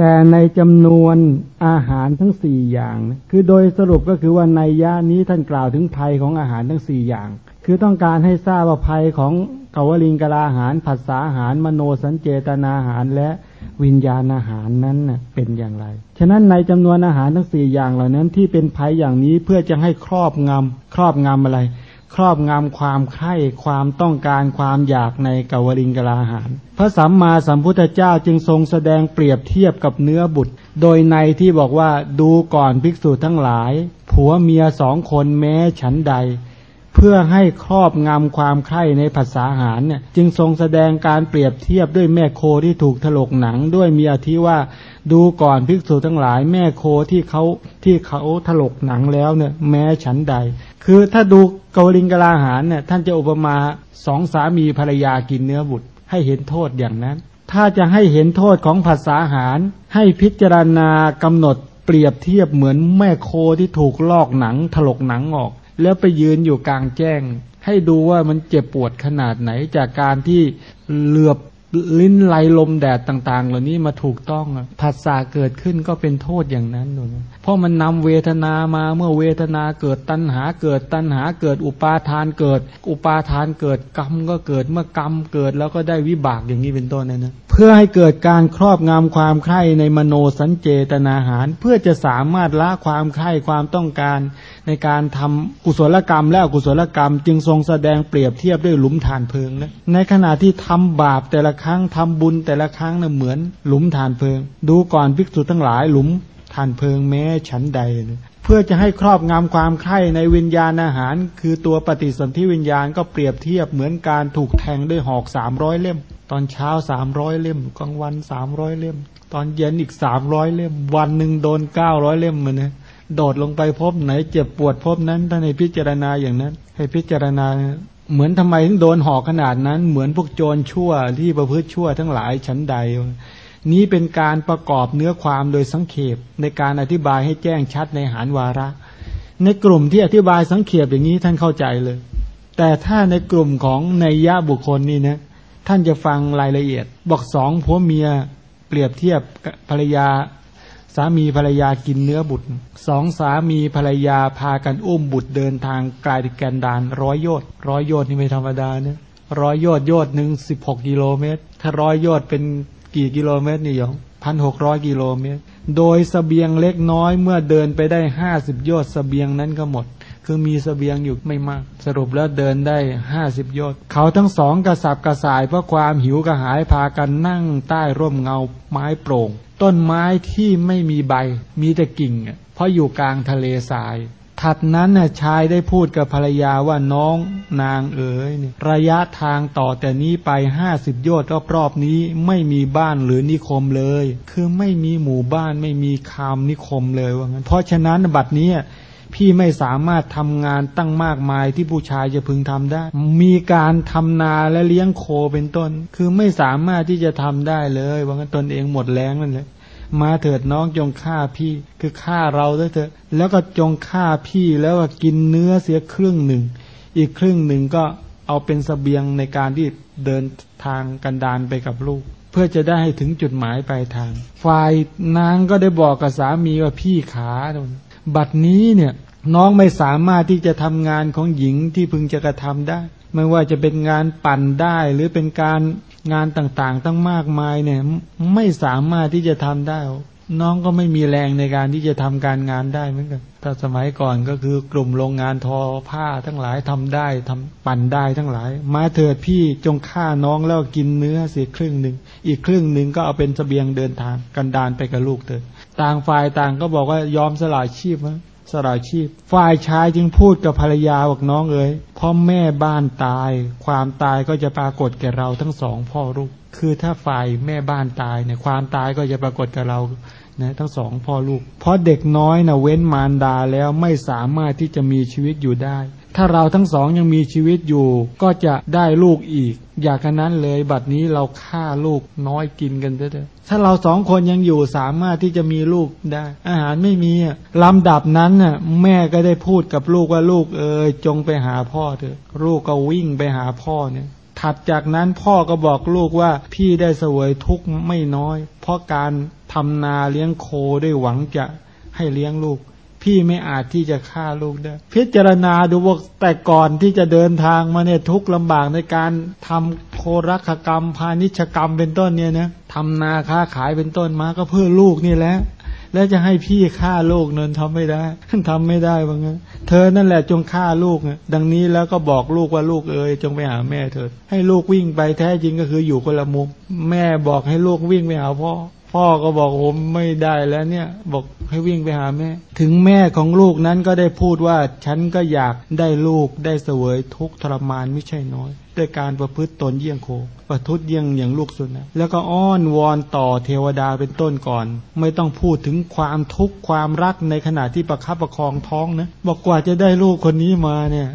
แต่ในจำนวนอาหารทั้งสี่อย่าง คือโดยสรุปก็คือว่าในย่านี้ท่านกล่าวถึงภัยของอาหารทั้งสี่อย่าง คือต้องการให้ทราบว่าภัยของกวลิงกลาหารผัสสาหาร มโนสัญเจตนาหารและวิญญาณอาหารนั้นเป็นอย่างไร ฉะนั้นในจำนวนอาหารทั้งสี่อย่างเหล่านั้นที่เป็นภัยอย่างนี้เพื่อจะให้ครอบงำครอบงำอะไร ครอบงำความใคร่ความต้องการความอยากในกวลิงกลาหาร พระสัมมาสัมพุทธเจ้าจึงทรงแสดงเปรียบเทียบกับเนื้อบุตร โดยในที่บอกว่าดูก่อนภิกษุทั้งหลาย ผัวเมียสองคนแม้ฉันใด เพื่อให้ครอบงำความใคร่ในภาษาหารเนี่ยจึงทรงแสดงการเปรียบเทียบด้วยแม่โคที่ถูกถลกหนังด้วยมีอธิว่าดูก่อนภิกษุทั้งหลาย แม่โคที่เขาที่เขาถลกหนังแล้วเนี่ยแม้ฉันใด คือถ้าดูเกาลิงกลาหารเนี่ยท่านจะอุปมาสองสามีภรรยากินเนื้อบุตร ให้เห็นโทษอย่างนั้น ถ้าจะให้เห็นโทษของภาษาหาร ให้พิจารณากำหนดเปรียบเทียบเหมือนแม่โคที่ถูกลอกหนังถลกหนังออก แล้วไปยืนอยู่กลางแจ้ง ให้ดูว่ามันเจ็บปวดขนาดไหนจากการที่เหลือบ ลิ้นไหลลมแดดต่าง ๆ เหล่านี้มาถูกต้องผัสสะเกิดขึ้นก็เป็นโทษอย่างนั้นหนูเพราะมันนำเวทนามาเมื่อเวทนาเกิดตัณหาเกิดตัณหาเกิดอุปาทานเกิด อุปาทานเกิดกรรมก็เกิดเมื่อกรรมเกิดแล้วก็ได้วิบากอย่างนี้เป็นต้นนะนะเพื่อให้เกิดการครอบงำความใคร่ในมโนสัญเจตนาหาร เพื่อจะสามารถละความใคร่ความต้องการ ในการทำกุศลกรรมและอกุศลกรรม จึงทรงแสดงเปรียบเทียบด้วยหลุมฐานเพลิงนะในขณะที่ทำบาปแต่ละครั้งทำบุญแต่ละครั้งนะ่ะเหมือนหลุมฐานเพลิง ดูก่อนภิกษุทั้งหลายหลุมฐานเพลิงแม้ฉันใดนะเพื่อจะให้ครอบงำความใคร่ในวิญญาณอาหาร คือตัวปฏิสนธิวิญญาณก็เปรียบเทียบเหมือนการถูกแทงด้วยหอกสามร้อยเล่ม ตอนเช้าสามร้อยเล่มกลางวันสามร้อยเล่ม ตอนเย็นอีกสามร้อยเล่ม วันหนึ่งโดนเก้าร้อยเล่มมันนะ โดดลงไปพบไหน เจ็บปวดพบนั้นท่านให้พิจารณาอย่างนั้น ให้พิจารณา เหมือนทำไมถึงโดนหอกขนาดนั้น เหมือนพวกโจรชั่วที่ประพฤติชั่วทั้งหลายชั้นใด นี้เป็นการประกอบเนื้อความโดยสังเขปในการอธิบายให้แจ้งชัดในหานวาระ ในกลุ่มที่อธิบายสังเขปอย่างนี้ท่านเข้าใจเลย แต่ถ้าในกลุ่มของในยะบุคคลนี่นะท่านจะฟังรายละเอียด บอกสองผัวเมียเปรียบเทียบภรรยา สามีภรรยากินเนื้อบุตรสองสามีภรรยาพากันอุ้มบุตรเดินทางไกลแกนดานร้อยโยชน์ร้อยโยชน์นี่ไม่ธรรมดาเนี่ยร้อยโยชน์โยชน์หนึ่งสิบหกกิโลเมตร ถ้าร้อยโยชน์เป็นกี่กิโลเมตรนี่ยองพันหกร้อยกิโลเมตร โดยสเสบียงเล็กน้อยเมื่อเดินไปได้ห้าสิบโยชน์สเสบียงนั้นก็หมด คือมีสเสบียงอยู่ไม่มาก สรุปแล้วเดินได้ห้าสิบยชน์เขาทั้งสองกระสับกระส่ายเพราะความหิวกระหายพากันนั่งใต้ร่มเงาไม้โปร่ง ต้นไม้ที่ไม่มีใบ มีแต่กิ่งเพราะอยู่กลางทะเลทราย ถัดนั้นน่ะชายได้พูดกับภรรยาว่าน้องนางเอ๋ยระยะทางต่อแต่นี้ไปห้าสิบโยชน์รอบๆนี้ไม่มีบ้านหรือนิคมเลย คือไม่มีหมู่บ้านไม่มีคามนิคมเลยว่างั้นเพราะฉะนั้นบัดนี้ พี่ไม่สามารถทำงานตั้งมากมายที่ผู้ชายจะพึงทำได้ มีการทำนาและเลี้ยงโคเป็นต้น คือไม่สามารถที่จะทำได้เลยว่างั้นตนเองหมดแรงนั่นแหละมาเถิดน้องจงฆ่าพี่ คือฆ่าเราด้วยเถอะ แล้วก็จงฆ่าพี่แล้วก็กินเนื้อเสียครึ่งหนึ่ง อีกครึ่งหนึ่งก็เอาเป็นสเสบียงในการที่เดินทางกันดานไปกับลูก เพื่อจะได้ให้ถึงจุดหมายปลายทาง ฝ่ายนางก็ได้บอกกับสามีว่าพี่ขา บัดนี้เนี่ยน้องไม่สามารถที่จะทำงานของหญิงที่พึงจะกระทำได้ ไม่ว่าจะเป็นงานปั่นได้ หรือเป็นการงานต่างๆ ตั้งมากมายเนี่ยไม่สามารถที่จะทำได้ น้องก็ไม่มีแรงในการที่จะทำการงานได้เหมือนกันถ้าสมัยก่อนก็คือกลุ่มโรงงานทอผ้าทั้งหลายทำได้ทำปั่นได้ทั้งหลาย มาเถิดพี่จงฆ่าน้องแล้วกินเนื้อเสียครึ่งหนึ่งอีกครึ่งหนึ่งก็เอาเป็นสเสบียงเดินทางกันดานไปกับลูกเถิด ต่างฝ่ายต่างก็บอกว่ายอมสละชีพนะสละชีพ ฝ่ายชายจึงพูดกับภรรยาบอกน้องเอ๋ยพ่อแม่บ้านตาย ความตายก็จะปรากฏแก่เราทั้งสองพ่อลูก คือถ้าฝ่ายแม่บ้านตายเนี่ยความตายก็จะปรากฏกับเรานะทั้งสองพ่อลูก เพราะเด็กน้อยนะเว้นมารดาแล้วไม่สามารถที่จะมีชีวิตอยู่ได้ ถ้าเราทั้งสองยังมีชีวิตอยู่ ก็จะได้ลูกอีก อยากกันนั้นเลยบัดนี้เราฆ่าลูกน้อยกินกันเถอะถ้าเราสองคนยังอยู่สามารถที่จะมีลูกได้ อาหารไม่มีลำดับนั้นน่ะแม่ก็ได้พูดกับลูกว่าลูกเอ๋ยจงไปหาพ่อเถอะ ลูกก็วิ่งไปหาพ่อเนี่ยถัดจากนั้นพ่อก็บอกลูกว่าพี่ได้เสวยทุกข์ไม่น้อย เพราะการทำนาเลี้ยงโคด้วยหวังจะให้เลี้ยงลูก พี่ไม่อาจที่จะฆ่าลูกได้ พิจารณาดูว่าแต่ก่อนที่จะเดินทางมาเนี่ยทุกลำบากในการทำโครักกรรม พาณิชกรรมเป็นต้นเนี่ยนะทำนาค้าขายเป็นต้นมาก็เพื่อลูกนี่แหละแล้วจะให้พี่ฆ่าลูกเนินทำไม่ได้ทำไม่ได้ว่างั้น เธอนั่นแหละจงฆ่าลูกดังนี้แล้วก็บอกลูกว่าลูกเอ๋ยจงไปหาแม่เถิดให้ลูกวิ่งไปแท้จริงก็คืออยู่คนละมุม แม่บอกให้ลูกวิ่งไปหาพ่อ พ่อก็บอกผมไม่ได้แล้วเนี่ย บอกให้วิ่งไปหาแม่ ถึงแม่ของลูกนั้นก็ได้พูดว่า ฉันก็อยากได้ลูกได้เสวยทุกทรมานไม่ใช่น้อยด้วยการประพฤติตนเยี่ยงโค ประทุษเยี่ยงอย่างลูกสุนัขแล้วก็อ้อนวอนต่อเทวดาเป็นต้นก่อน ไม่ต้องพูดถึงความทุกข์ความรักในขณะที่ประคับประคองท้องนะบอกกว่าจะได้ลูกคนนี้มาเนี่ย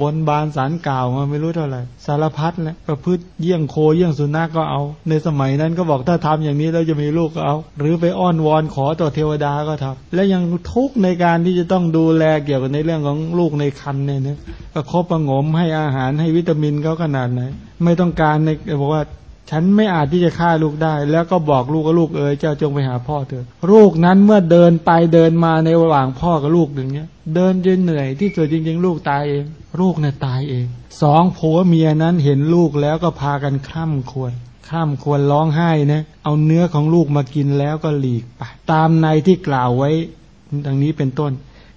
บนบานสารกล่าวมาไม่รู้เท่าไหร่ สารพัดแหละประพฤติเยี่ยงโคเยี่ยงสุนัขก็เอา ในสมัยนั้นก็บอกถ้าทำอย่างนี้แล้วจะมีลูกก็เอา หรือไปอ้อนวอนขอต่อเทวดาก็ทำและยังทุกในการที่จะต้องดูแลเกี่ยวกับในเรื่องของลูกในคันเนี่ยนะก็คบประงมให้อาหารให้วิตามินเขาขนาดไหนไม่ต้องการในบอกว่า ฉันไม่อาจที่จะฆ่าลูกได้ แล้วก็บอกลูกกับลูกเอ๋ยเจ้าจงไปหาพ่อเถอะลูกนั้นเมื่อเดินไปเดินมาในระหว่างพ่อกับลูกอย่างเงี้ย เดินจนเหนื่อยที่สุดจริง ๆ ลูกตายเอง ลูกเนี่ยตายเองสองผัวเมียนั้นเห็นลูกแล้วก็พากันข้ามควรข้ามควรร้องไห้นะเอาเนื้อของลูกมากินแล้วก็หลีกไปตามในที่กล่าวไว้ดังนี้เป็นต้น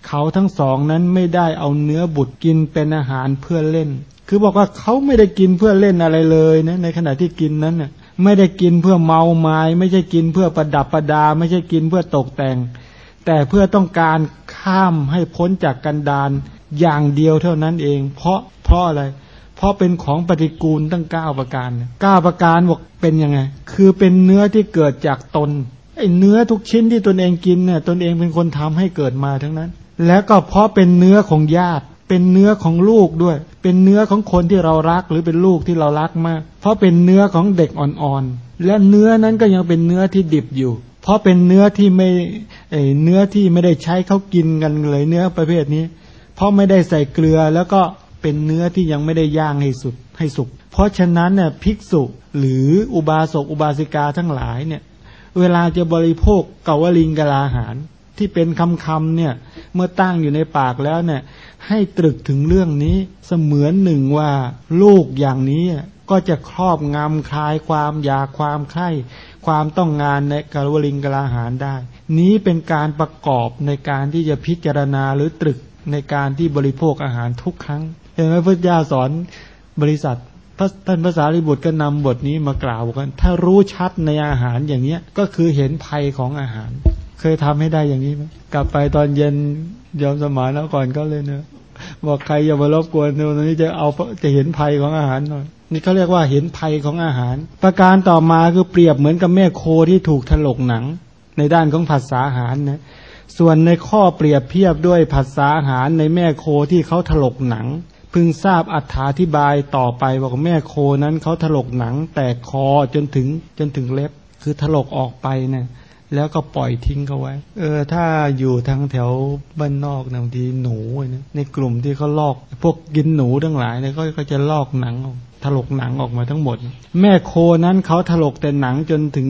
เขาทั้งสองนั้นไม่ได้เอาเนื้อบุตรกินเป็นอาหารเพื่อเล่น คือบอกว่าเขาไม่ได้กินเพื่อเล่นอะไรเลยนะในขณะที่กินนั้นน่ะไม่ได้กินเพื่อเมาไม้ไม่ใช่กินเพื่อประดับประดา ไม่ใช่กินเพื่อตกแต่ง แต่เพื่อต้องการข้ามให้พ้นจากกันดานอย่างเดียวเท่านั้นเอง เพราะเพราะอะไร เพราะเป็นของปฏิกูลตั้งเก้าประการเก้าประการบอกเป็นยังไง คือเป็นเนื้อที่เกิดจากตนไอ้เนื้อทุกชิ้นที่ตนเองกินเนี่ยตนเองเป็นคนทำให้เกิดมาทั้งนั้น แล้วก็เพราะเป็นเนื้อของญาติ เป็นเนื้อของลูกด้วย เป็นเนื้อของคนที่เรารักหรือเป็นลูกที่เรารักมาก เพราะเป็นเนื้อของเด็กอ่อนๆ และเนื้อนั้นก็ยังเป็นเนื้อที่ดิบอยู่ เพราะเป็นเนื้อที่ไม่เนื้อที่ไม่ได้ใช้เขากินกันเลยเนื้อประเภทนี้ เพราะไม่ได้ใส่เกลือแล้วก็เป็นเนื้อที่ยังไม่ได้ย่างให้สุดให้สุก เพราะฉะนั้นเนี่ยภิกษุหรืออุบาสกอุบาสิกาทั้งหลายเนี่ยเวลาจะบริโภคเกาวลิงกลาหารที่เป็นคำคำเนี่ยเมื่อตั้งอยู่ในปากแล้วเนี่ย ให้ตรึกถึงเรื่องนี้เสมือนหนึ่งว่าลูกอย่างนี้ก็จะครอบงำคลายความอยากความใคร่ความต้องงานในกาลวลิงกลาหารได้ นี้เป็นการประกอบในการที่จะพิจารณาหรือตรึกในการที่บริโภคอาหารทุกครั้งเห็นไหมพระเจ้าสอนบริษัทท่านภาษาลิบุตรก็นำบทนี้มากล่าวกัน ถ้ารู้ชัดในอาหารอย่างเนี้ยก็คือเห็นภัยของอาหาร เคยทำให้ได้อย่างนี้ไหมกลับไปตอนเย็นยอมสมานแล้วก่อนก็เลยเนอะบอกใครอย่ามารบกวนตรงนี้จะเอาจะเห็นภัยของอาหารหน่อยนี่เขาเรียกว่าเห็นภัยของอาหาร ประการต่อมาคือเปรียบเหมือนกับแม่โคที่ถูกถลกหนัง ในด้านของผัสสาอาหารนะส่วนในข้อเปรียบเทียบด้วยผัสสาอาหารในแม่โคที่เขาถลกหนัง พึงทราบอธิบายต่อไปบอกแม่โคนั้นเขาถลกหนัง แต่คอจนถึงจนถึงเล็บคือถลกออกไปเนี่ย แล้วก็ปล่อยทิ้งเขาไว้ เออ ถ้าอยู่ทางแถวบ้านนอกบางทีหนูนะในกลุ่มที่เขาลอก พวกกินหนูทั้งหลายเนี่ยเขาก็จะลอกหนังออกถลกหนังออกมาทั้งหมด แม่โคนั้นเขาถลกแต่หนังจนถึง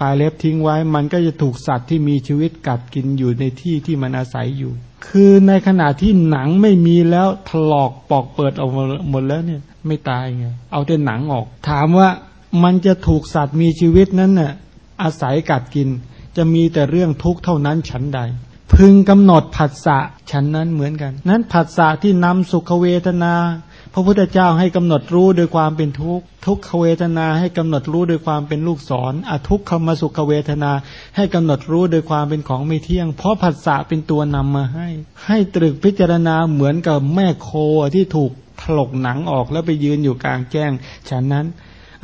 ปลายเล็บทิ้งไว้ มันก็จะถูกสัตว์ที่มีชีวิตกัดกินอยู่ในที่ที่มันอาศัยอยู่ คือในขณะที่หนังไม่มีแล้วถลอกปอกเปิดออกมาหมดแล้วเนี่ย ไม่ตายไงเอาแต่หนังออก ถามว่ามันจะถูกสัตว์มีชีวิตนั้นน่ะอาศัยกัดกิน จะมีแต่เรื่องทุกข์เท่านั้นฉันใด พึงกำหนดผัสสะฉันนั้นเหมือนกัน นั้นผัสสะที่นำสุขเวทนา พระพุทธเจ้าให้กำหนดรู้โดยความเป็นทุกข์ทุกขเวทนาให้กำหนดรู้โดยความเป็นลูกศรอทุกขมสุขเวทนา ให้กำหนดรู้โดยความเป็นของไม่เที่ยง เพราะผัสสะเป็นตัวนำมาให้ ให้ตรึกพิจารณาเหมือนกับแม่โคที่ถูกถลกหนังออกแล้วไปยืนอยู่กลางแจ้ง ฉะนั้น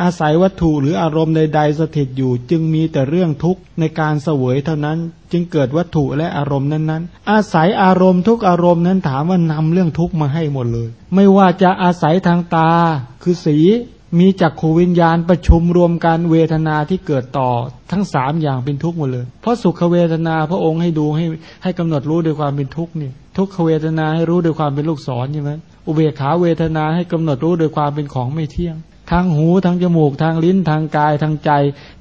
อาศัยวัตถุหรืออารมณ์ใดๆสถิตอยู่ จึงมีแต่เรื่องทุกข์ในการเสวยเท่านั้น จึงเกิดวัตถุและอารมณ์นั้นๆ อาศัยอารมณ์ทุกอารมณ์นั้นถามว่านำเรื่องทุกข์มาให้หมดเลย ไม่ว่าจะอาศัยทางตา คือสีมีจักขูวิญญาณประชุมรวมกันเวทนาที่เกิดต่อทั้งสามอย่างเป็นทุกข์หมดเลย เพราะสุขเวทนาพระองค์ให้ดูให้ให้กำหนดรู้ด้วยความเป็นทุกข์นี่ทุกขเวทนาให้รู้ด้วยความเป็นลูกศรใช่ไหมอุเบกขาเวทนาให้กำหนดรู้โดยความเป็นของไม่เที่ยง ทางหูทางจมูกทางลิ้นทางกายทางใจ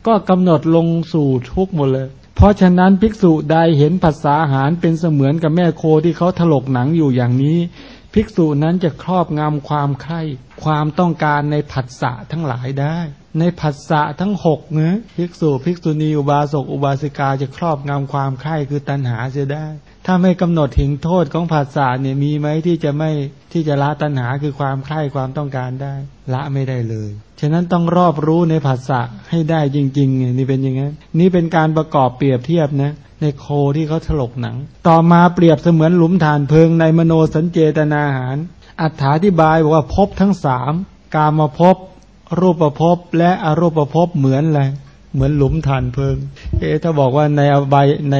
ก็กำหนดลงสู่ทุกหมดเลย เพราะฉะนั้นภิกษุใดเห็นภาษาหารเป็นเสมือนกับแม่โคที่เขาถลกหนังอยู่อย่างนี้ ภิกษุนั้นจะครอบงำความใคร่ความต้องการในผัสสะทั้งหลายได้ ในผัสสะทั้งหกเนะภิกษุภิกษุณีอุบาสกอุบาสิกาจะครอบงำความใคร่คือตัณหาเสียได้ถ้าไม่กำหนดถึงโทษของผัสสะเนี่ยมีไหมที่จะไม่ที่จะละตัณหาคือความใคร่ความต้องการได้ ละไม่ได้เลย ฉะนั้นต้องรอบรู้ในผัสสะให้ได้จริงๆเนี่ยนี่เป็นอย่างนั้นนี่เป็นการประกอบเปรียบเทียบนะในโคที่เขาถลกหนัง ต่อมาเปรียบเสมือนหลุมฐานเพลิงในมโนสัญเจตนาหาร อัถาธิบายบอกว่าพบทั้งสามกามาพบรูปภพและอรูปภพเหมือนอะไร เหมือนหลุมฐานเพลิง เอ๊ถ้าบอกว่าในอบายใน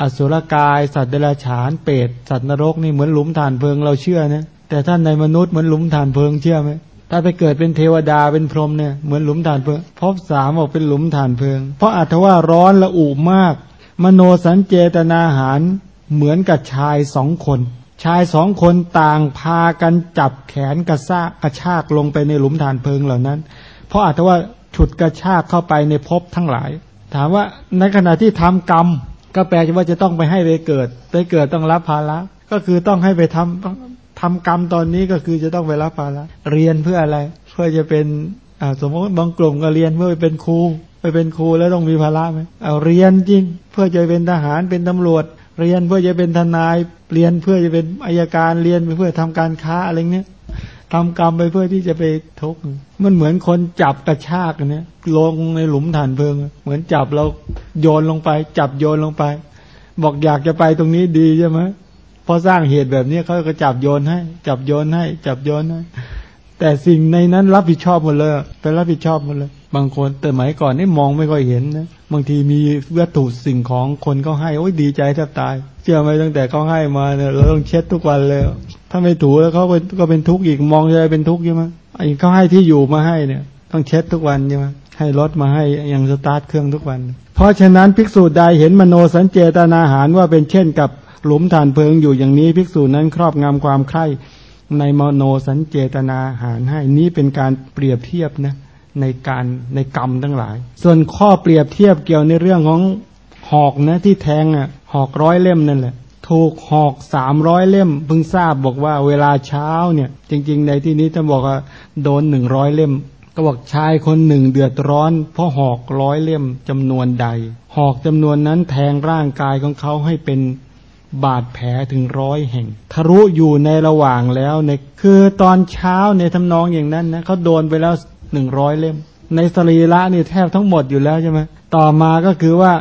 อสุรกาย สัตว์เดรัจฉานเปรตสัตว์นรกนี่เหมือนหลุมฐานเพลิงเราเชื่อนะแต่ท่านในมนุษย์เหมือนหลุมฐานเพลิงเชื่อไหมถ้าไปเกิดเป็นเทวดาเป็นพรหมเนี่ยเหมือนหลุมฐานเพลิงพบสามบอกเป็นหลุมฐานเพลิง เพราะอัตว่าร้อนละอุมาก มโนสัญเจตนาหารเหมือนกับชายสองคน ชายสองคนต่างพากันจับแขนกระซากกระชากลงไปในหลุมฐานเพลิงเหล่านั้น เพราะอาจจะว่า ฉุดกระชากเข้าไปในภพทั้งหลาย ถามว่าในขณะที่ทำกรรม ก็แปลว่าจะต้องไปให้ไปเกิด ไปเกิดต้องรับภาระก็คือต้องให้ไปทำทำกรรมตอนนี้ก็คือจะต้องไปรับภาระเรียนเพื่ออะไร เพื่อจะเป็นสมมติบางกลุ่มก็เรียนเพื่อไปเป็นครูไปเป็นครูแล้วต้องมีภาระไหมเอาเรียนจริง เพื่อจะเป็นทหารเป็นตำรวจ เรียนเพื่อจะเป็นทนายเรียนเพื่อจะเป็นอายการเรียนเพื่อทำการค้าอะไรเนี้ย ทำกรรมไปเพื่อที่จะไปทุกข์มันเหมือนคนจับกระชากเนี่ยลงในหลุมฐานเพลิง เหมือนจับเราโยนลงไป จับโยนลงไป บอกอยากจะไปตรงนี้ดีใช่ไหมพอสร้างเหตุแบบนี้เขาก็จับโยนให้ จับโยนให้ จับโยนให้แต่สิ่งในนั้นรับผิดชอบหมดเลยเป็นรับผิดชอบหมดเลย บางคนแต่หมายก่อนนี่มองไม่ค่อยเห็นนะบางทีมีวัตถุสิ่งของคนเขาให้โอ้ยดีใจแทบตาย เชื่อไหมตั้งแต่เขาให้มาเนี่ยเราต้องเช็ดทุกวันเลย ถ้าไม่ถูแล้วเขาก็เป็นทุกข์อีกมองจะเป็นทุกข์ใช่ไหมไอ้เขาให้ที่อยู่มาให้เนี่ย ต้องเช็ดทุกวันใช่ไหมให้รถมาให้ยังสตาร์ทเครื่องทุกวัน เพราะฉะนั้นภิกษุใดเห็นมโนสัญเจตนาหารว่าเป็นเช่นกับหลุมฐานเพลิงอยู่อย่างนี้ภิกษุนั้นครอบงำความใคร่ในมโนสัญเจตนาหารให้นี้เป็นการเปรียบเทียบนะในการในกรรมทั้งหลาย ส่วนข้อเปรียบเทียบเกี่ยวในเรื่องของหอกนะที่แทงอะหอกร้อยเล่มนั่นแหละ ถูกหอกสามร้อยเล่มเพิ่งทราบบอกว่าเวลาเช้าเนี่ย จริง ๆ ในที่นี้จะบอกว่าโดนหนึ่งร้อยเล่ม ก็บอกชายคนหนึ่งเดือดร้อน เพราะหอกร้อยเล่มจำนวนใด หอกจำนวนนั้นแทงร่างกายของเขาให้เป็นบาดแผลถึงร้อยแห่ง ทะลุอยู่ในระหว่างแล้วในคือตอนเช้าในทำนองอย่างนั้นนะเขาโดนไปแล้วหนึ่งร้อยเล่ม ในสรีระนี่แทบทั้งหมดอยู่แล้วใช่ไหมต่อมาก็คือว่า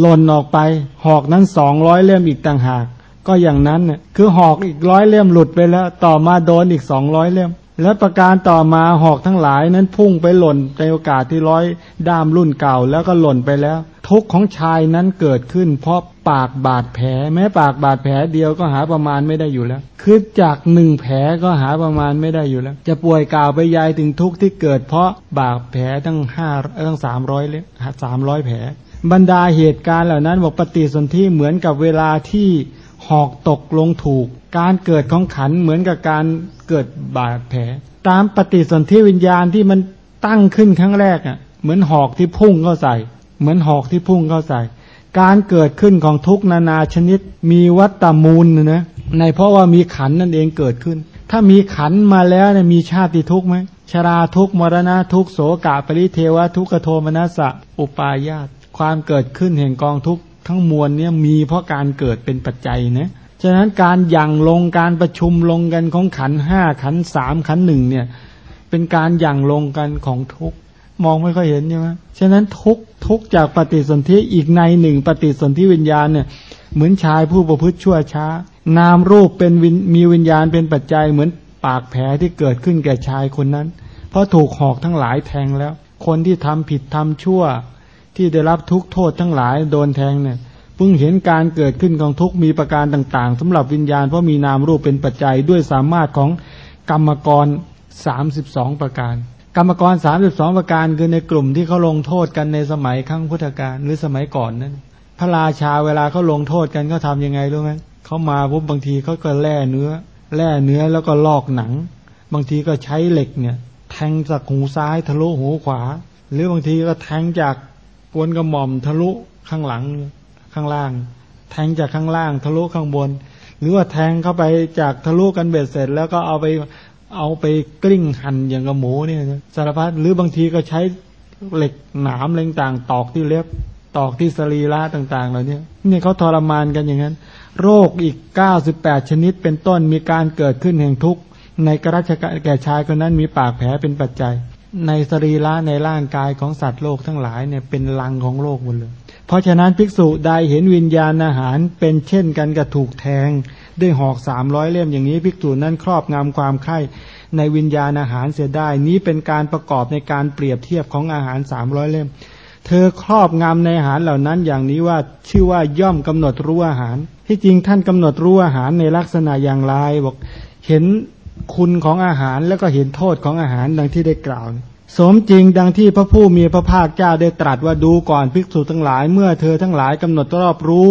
หล่นออกไป หอกนั้นสองร้อยเล่มอีกต่างหาก ก็อย่างนั้นเนี่ยคือหอกอีกร้อยเล่มหลุดไปแล้ว ต่อมาโดนอีกสองร้อยเล่ม และประการต่อมาหอกทั้งหลายนั้นพุ่งไปหล่นในโอกาสที่ร้อยด้ามรุ่นเก่าแล้วก็หล่นไปแล้ว ทุกของชายนั้นเกิดขึ้น เพราะปากบาดแผล แม้ปากบาดแผลเดียวก็หาประมาณไม่ได้อยู่แล้ว คือจากหนึ่งแผลก็หาประมาณไม่ได้อยู่แล้ว จะป่วยกล่าวไปยายถึงทุกที่เกิด เพราะบาดแผลตั้งห้าตั้งสามร้อยเลยสามร้อยแผล บรรดาเหตุการณ์เหล่านั้นบอกปฏิสนธิเหมือนกับเวลาที่หอกตกลงถูก การเกิดของขันเหมือนกับการเกิดบาดแผล ตามปฏิสนธิวิญญาณที่มันตั้งขึ้นครั้งแรกอะ เหมือนหอกที่พุ่งเข้าใส่ เหมือนหอกที่พุ่งเข้าใส่ การเกิดขึ้นของทุกนานาชนิด มีวัตตมูลนะในเพราะว่ามีขันนั่นเองเกิดขึ้น ถ้ามีขันมาแล้วเนี่ยมีชาติทุกไหมชราทุกมรณะทุกโสกะปริเทวะทุกขโทมนัสสะอุปายาต ความเกิดขึ้นแห่งกองทุกทั้งมวลเนี่ยมีเพราะการเกิดเป็นปัจจัยนะฉะนั้นการยั่งลงการประชุมลงกันของขันห้าขันสามขันหนึ่งเนี่ย เป็นการยั่งลงกันของทุกมองไม่ค่อยเห็นใช่ไหมฉะนั้นทุกทุกจากปฏิสนธิอีกในหนึ่งปฏิสนธิวิญญาณเนี่ย เหมือนชายผู้ประพฤติชั่วช้า นามรูปเป็นมีวิญญาณเป็นปัจจัยเหมือนปากแผลที่เกิดขึ้นแก่ชายคนนั้น เพราะถูกหอกทั้งหลายแทงแล้ว คนที่ทำผิดทำชั่ว ที่ได้รับทุกโทษทั้งหลายโดนแทงเนี่ยเพิ่งเห็นการเกิดขึ้นของทุกมีประการต่าง ๆสำหรับวิญญาณเพราะมีนามรูปเป็นปัจจัยด้วยสามารถของกรรมกรสามสิบสองประการ กรรมกรสามสิบสองประการคือในกลุ่มที่เขาลงโทษกันในสมัยครั้งพุทธกาลหรือสมัยก่อนนั้น พระราชาเวลาเขาลงโทษกันเขาทำยังไงรู้ไหมเขามาปุ๊บบางทีเขาก็แล่เนื้อ แล่เนื้อแล้วก็ลอกหนัง บางทีก็ใช้เหล็กเนี่ยแแทงจากหูซ้ายทะลุหูขวา หรือบางทีก็แทงจาก กวนกระหม่อมทะลุข้างหลังข้างล่าง แทงจากข้างล่าง ทะลุข้างบน หรือว่าแทงเข้าไปจากทะลุกันเบ็ดเสร็จ แล้วก็เอาไปเอาไปกลิ้งหั่นอย่างกระหมูเนี่ยสารพัดหรือบางทีก็ใช้เหล็กหนามอะไรต่างตอกที่เล็บตอกที่สรีระต่างๆเหล่านี้เนี่ยเขาทรมานกันอย่างนั้น โรคอีก 98 ชนิดเป็นต้นมีการเกิดขึ้นแห่งทุกข์ในกระชกแก่ชายคนนั้นมีปากแผลเป็นปัจจัย ในสรีระในร่างกายของสัตว์โลกทั้งหลายเนี่ยเป็นลังของโลกหมดเลย เพราะฉะนั้นภิกษุใดเห็นวิญญาณอาหารเป็นเช่นกันกับถูกแทงด้วยหอกสามร้อยเล่มอย่างนี้ภิกษุนั้นครอบงำความไข้ในวิญญาณอาหารเสียได้ นี้เป็นการประกอบในการเปรียบเทียบของอาหารสามร้อยเล่ม เธอครอบงำในอาหารเหล่านั้นอย่างนี้ว่าชื่อว่าย่อมกำหนดรู้อาหาร ที่จริงท่านกำหนดรู้อาหารในลักษณะอย่างไรบอกเห็น คุณของอาหารแล้วก็เห็นโทษของอาหารดังที่ได้กล่าว สมจริงดังที่พระผู้มีพระภาคเจ้าได้ตรัสว่าดูก่อนภิกษุทั้งหลาย เมื่อเธอทั้งหลายกำหนดรอบรู้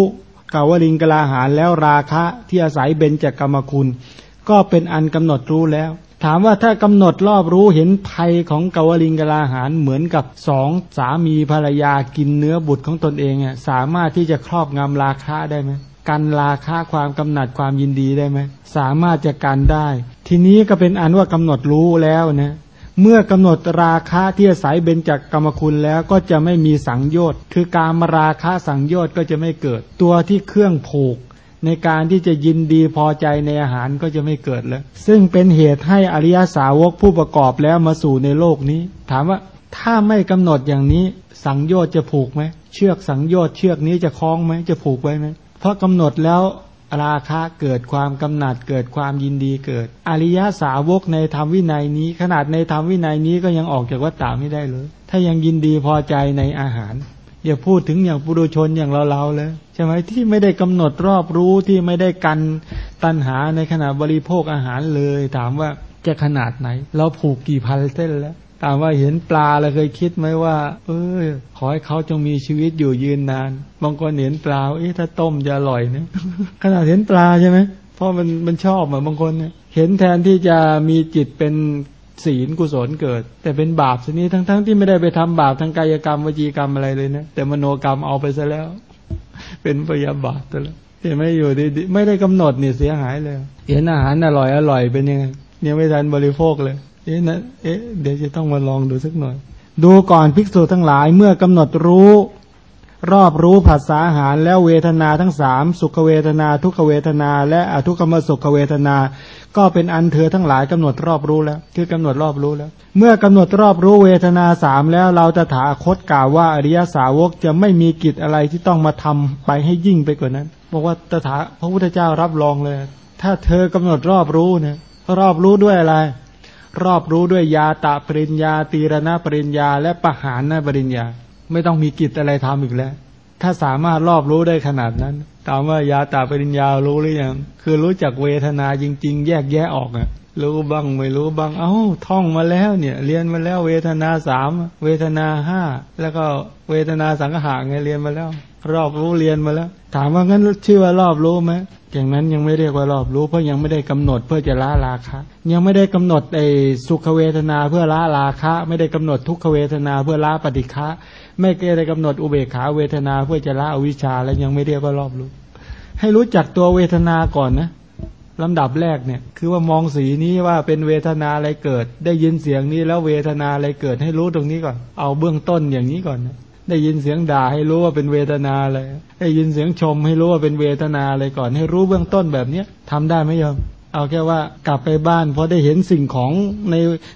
กาวลิงกลาหารแล้วราคะที่อาศัยเบญจกรรมคุณ ก็เป็นอันกำหนดรู้แล้ว ถามว่าถ้ากำหนดรอบรู้เห็นภัยของกาวลิงกลาหารเหมือนกับสองสามีภรรยากินเนื้อบุตรของตนเองอะสามารถที่จะครอบงำราคะได้ไหม กันราคะความกำหนัดความยินดีได้ไหมสามารถจะกันได้ ทีนี้ก็เป็นอันว่ากำหนดรู้แล้วนะเมื่อกำหนดราคะที่อาศัยเบญจากกรรมคุณแล้วก็จะไม่มีสังโยชน์ คือการมราคะสังโยชน์ก็จะไม่เกิด ตัวที่เครื่องผูก ในการที่จะยินดีพอใจในอาหารก็จะไม่เกิดแล้ว ซึ่งเป็นเหตุให้อริยสาวกผู้ประกอบแล้วมาสู่ในโลกนี้ ถามว่าถ้าไม่กำหนดอย่างนี้สังโยชน์จะผูกไหมเชือกสังโยชน์เชือกนี้จะคล้องไหมจะผูกไว้ไหม เพราะกำหนดแล้วราคะเกิดความกำหนัดเกิดความยินดีเกิด อริยสาวกในธรรมวินัยนี้ ขนาดในธรรมวินัยนี้ก็ยังออกจากวัฏฏาไม่ได้เลย ถ้ายังยินดีพอใจในอาหาร อย่าพูดถึงอย่างปุถุชนอย่างเราๆเลยใช่ไหมที่ไม่ได้กำหนดรอบรู้ที่ไม่ได้กันตัณหาในขณะบริโภคอาหารเลย ถามว่าจะขนาดไหน เราผูกกี่พันเส้นแล้ว ถามว่าเห็นปลาเราเคยคิดไหมว่า เออขอให้เขาจงมีชีวิตอยู่ยืนนานบางคนเห็นปลาเอ๊ะถ้าต้มจะอร่อยนะขนาดเห็นปลาใช่ไหมเพราะมันมันชอบเหมือนบางคนเนี่ยเห็นแทนที่จะมีจิตเป็นศีลกุศลเกิด แต่เป็นบาปชนิดทั้งๆทที่ไม่ได้ไปทำบาปทางกายกรรมวจีกรรมอะไรเลยนะแต่มโนกรรมเอาไปซะแล้ว เป็นพยาบาทตัวแล้วเห็นไม่อยู่ดีๆไม่ได้กำหนดเนี่ยเสียหายเลย เห็นอาหารอร่อยอร่อยเป็นยังไงเนี่ยไม่ทันบริโภคเลย เอ๊ะนะเอ๊ะเดี๋ยวจะต้องมาลองดูสักหน่อย ดูก่อนภิกษุทั้งหลายเมื่อกำหนดรู้ รอบรู้ผัสสะอาหารแล้วเวทนาทั้งสามสุขเวทนา ทุกขเวทนา และอทุกขมสุขเวทนา ก็เป็นอันเธอทั้งหลายกำหนดรอบรู้แล้ว คือกำหนดรอบรู้แล้ว เมื่อกำหนดรอบรู้เวทนาสามแล้วเราจะถาคตกล่าวว่าอริยสาวกจะไม่มีกิจอะไรที่ต้องมาทำไปให้ยิ่งไปกว่านั้นบอกว่าตถาพระพุทธเจ้ารับรองเลย ถ้าเธอกำหนดรอบรู้เนี่ยรอบรู้ด้วยอะไร รอบรู้ด้วยยาตะปริญญา ตีรณปริญญา และปหานปริญญา ไม่ต้องมีกิจอะไรทำอีกแล้ว ถ้าสามารถรอบรู้ได้ขนาดนั้นถามว่ายาตาปริญญารู้หรือยัง คือรู้จักเวทนาจริง ๆ แยกแยะออกอะ รู้บ้างไม่รู้บ้าง เอ้าท่องมาแล้วเนี่ย เรียนมาแล้ว เวทนาสามเวทนาห้าแล้วก็เวทนาสังหาไงเรียนมาแล้ว รอบรู้เรียนมาแล้ว ถามว่างั้นชื่อว่ารอบรู้ไหมอย่างนั้นยังไม่เรียกว่ารอบรู้ เพราะยังไม่ได้กำหนดเพื่อจะละราคะ ยังไม่ได้กำหนดไอ้สุขเวทนาเพื่อละราคะ ไม่ได้กำหนดทุกขเวทนาเพื่อละปฏิฆะไม่ได้กำหนดอุเบกขาเวทนาเพื่อจะละอวิชชา แล้วยังไม่เรียกว่ารอบรู้ ให้รู้จักตัวเวทนาก่อนนะ ลำดับแรกเนี่ย คือว่ามองสีนี้ว่าเป็นเวทนาอะไรเกิด ได้ยินเสียงนี้แล้วเวทนาอะไรเกิดให้รู้ตรงนี้ก่อน เอาเบื้องต้นอย่างนี้ก่อนนะได้ยินเสียงด่าให้รู้ว่าเป็นเวทนาอะไรได้ยินเสียงชมให้รู้ว่าเป็นเวทนาอะไรก่อน ให้รู้เบื้องต้นแบบเนี้ยทำได้ไหมยอมเอาแค่ว่ากลับไปบ้านพอได้เห็นสิ่งของใน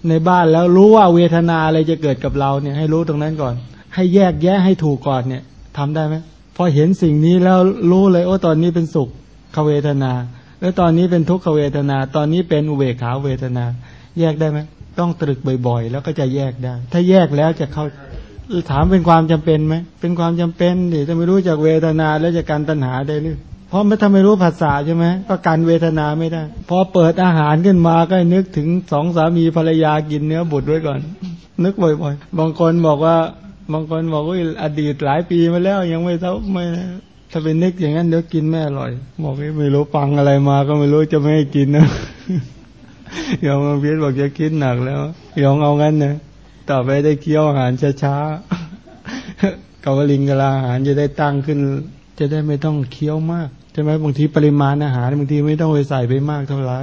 ในบ้านแล้วรู้ว่าเวทนาอะไรจะเกิดกับเราเนี่ย ให้รู้ตรงนั้นก่อน ให้แยกแยะให้ถูกก่อนเนี่ยทำได้ไหมพอเห็นสิ่งนี้แล้วรู้เลยโอ้ตอนนี้เป็นสุขขเวทนา แล้วตอนนี้เป็นทุกขเวทนา ตอนนี้เป็นอุเบกขาเวทนา แยกได้ไหมต้องตรึกบ่อย ๆ แล้วก็จะแยกได้ ถ้าแยกแล้วจะเข้าถามเป็นความจำเป็นไหมเป็นความจำเป็นดิจะไม่รู้จากเวทนาแล้วจะการตัณหาได้หรือเพราะไม่ทำไม่รู้ภาษาใช่ไหมก็การเวทนาไม่ได้ พอเปิดอาหารขึ้นมาก็นึกถึงสองสามีภรรยากินเนื้อบุตรไว้ก่อน นึกบ่อยๆบางคนบอกว่าบางคนบอกว่าอดีตหลายปีมาแล้วยังไม่เท่าไม่ ถ้าเป็นนึกอย่างนั้นเดี๋ยวกินไม่อร่อย บอกไม่รู้ฟังอะไรมาก็ไม่รู้จะไม่ให้กินนะยองเพียนบอกจะคิดหนักแล้วยองเอางั้นนะต่อไปได้เคี้ยวอาหารช้าๆเกาลิงกะลาอาหารจะได้ตั้งขึ้น จะได้ไม่ต้องเคี้ยวมากใช่ไหมบางทีปริมาณอาหารบางทีไม่ต้องไปใส่ไปมากเท่าไหร่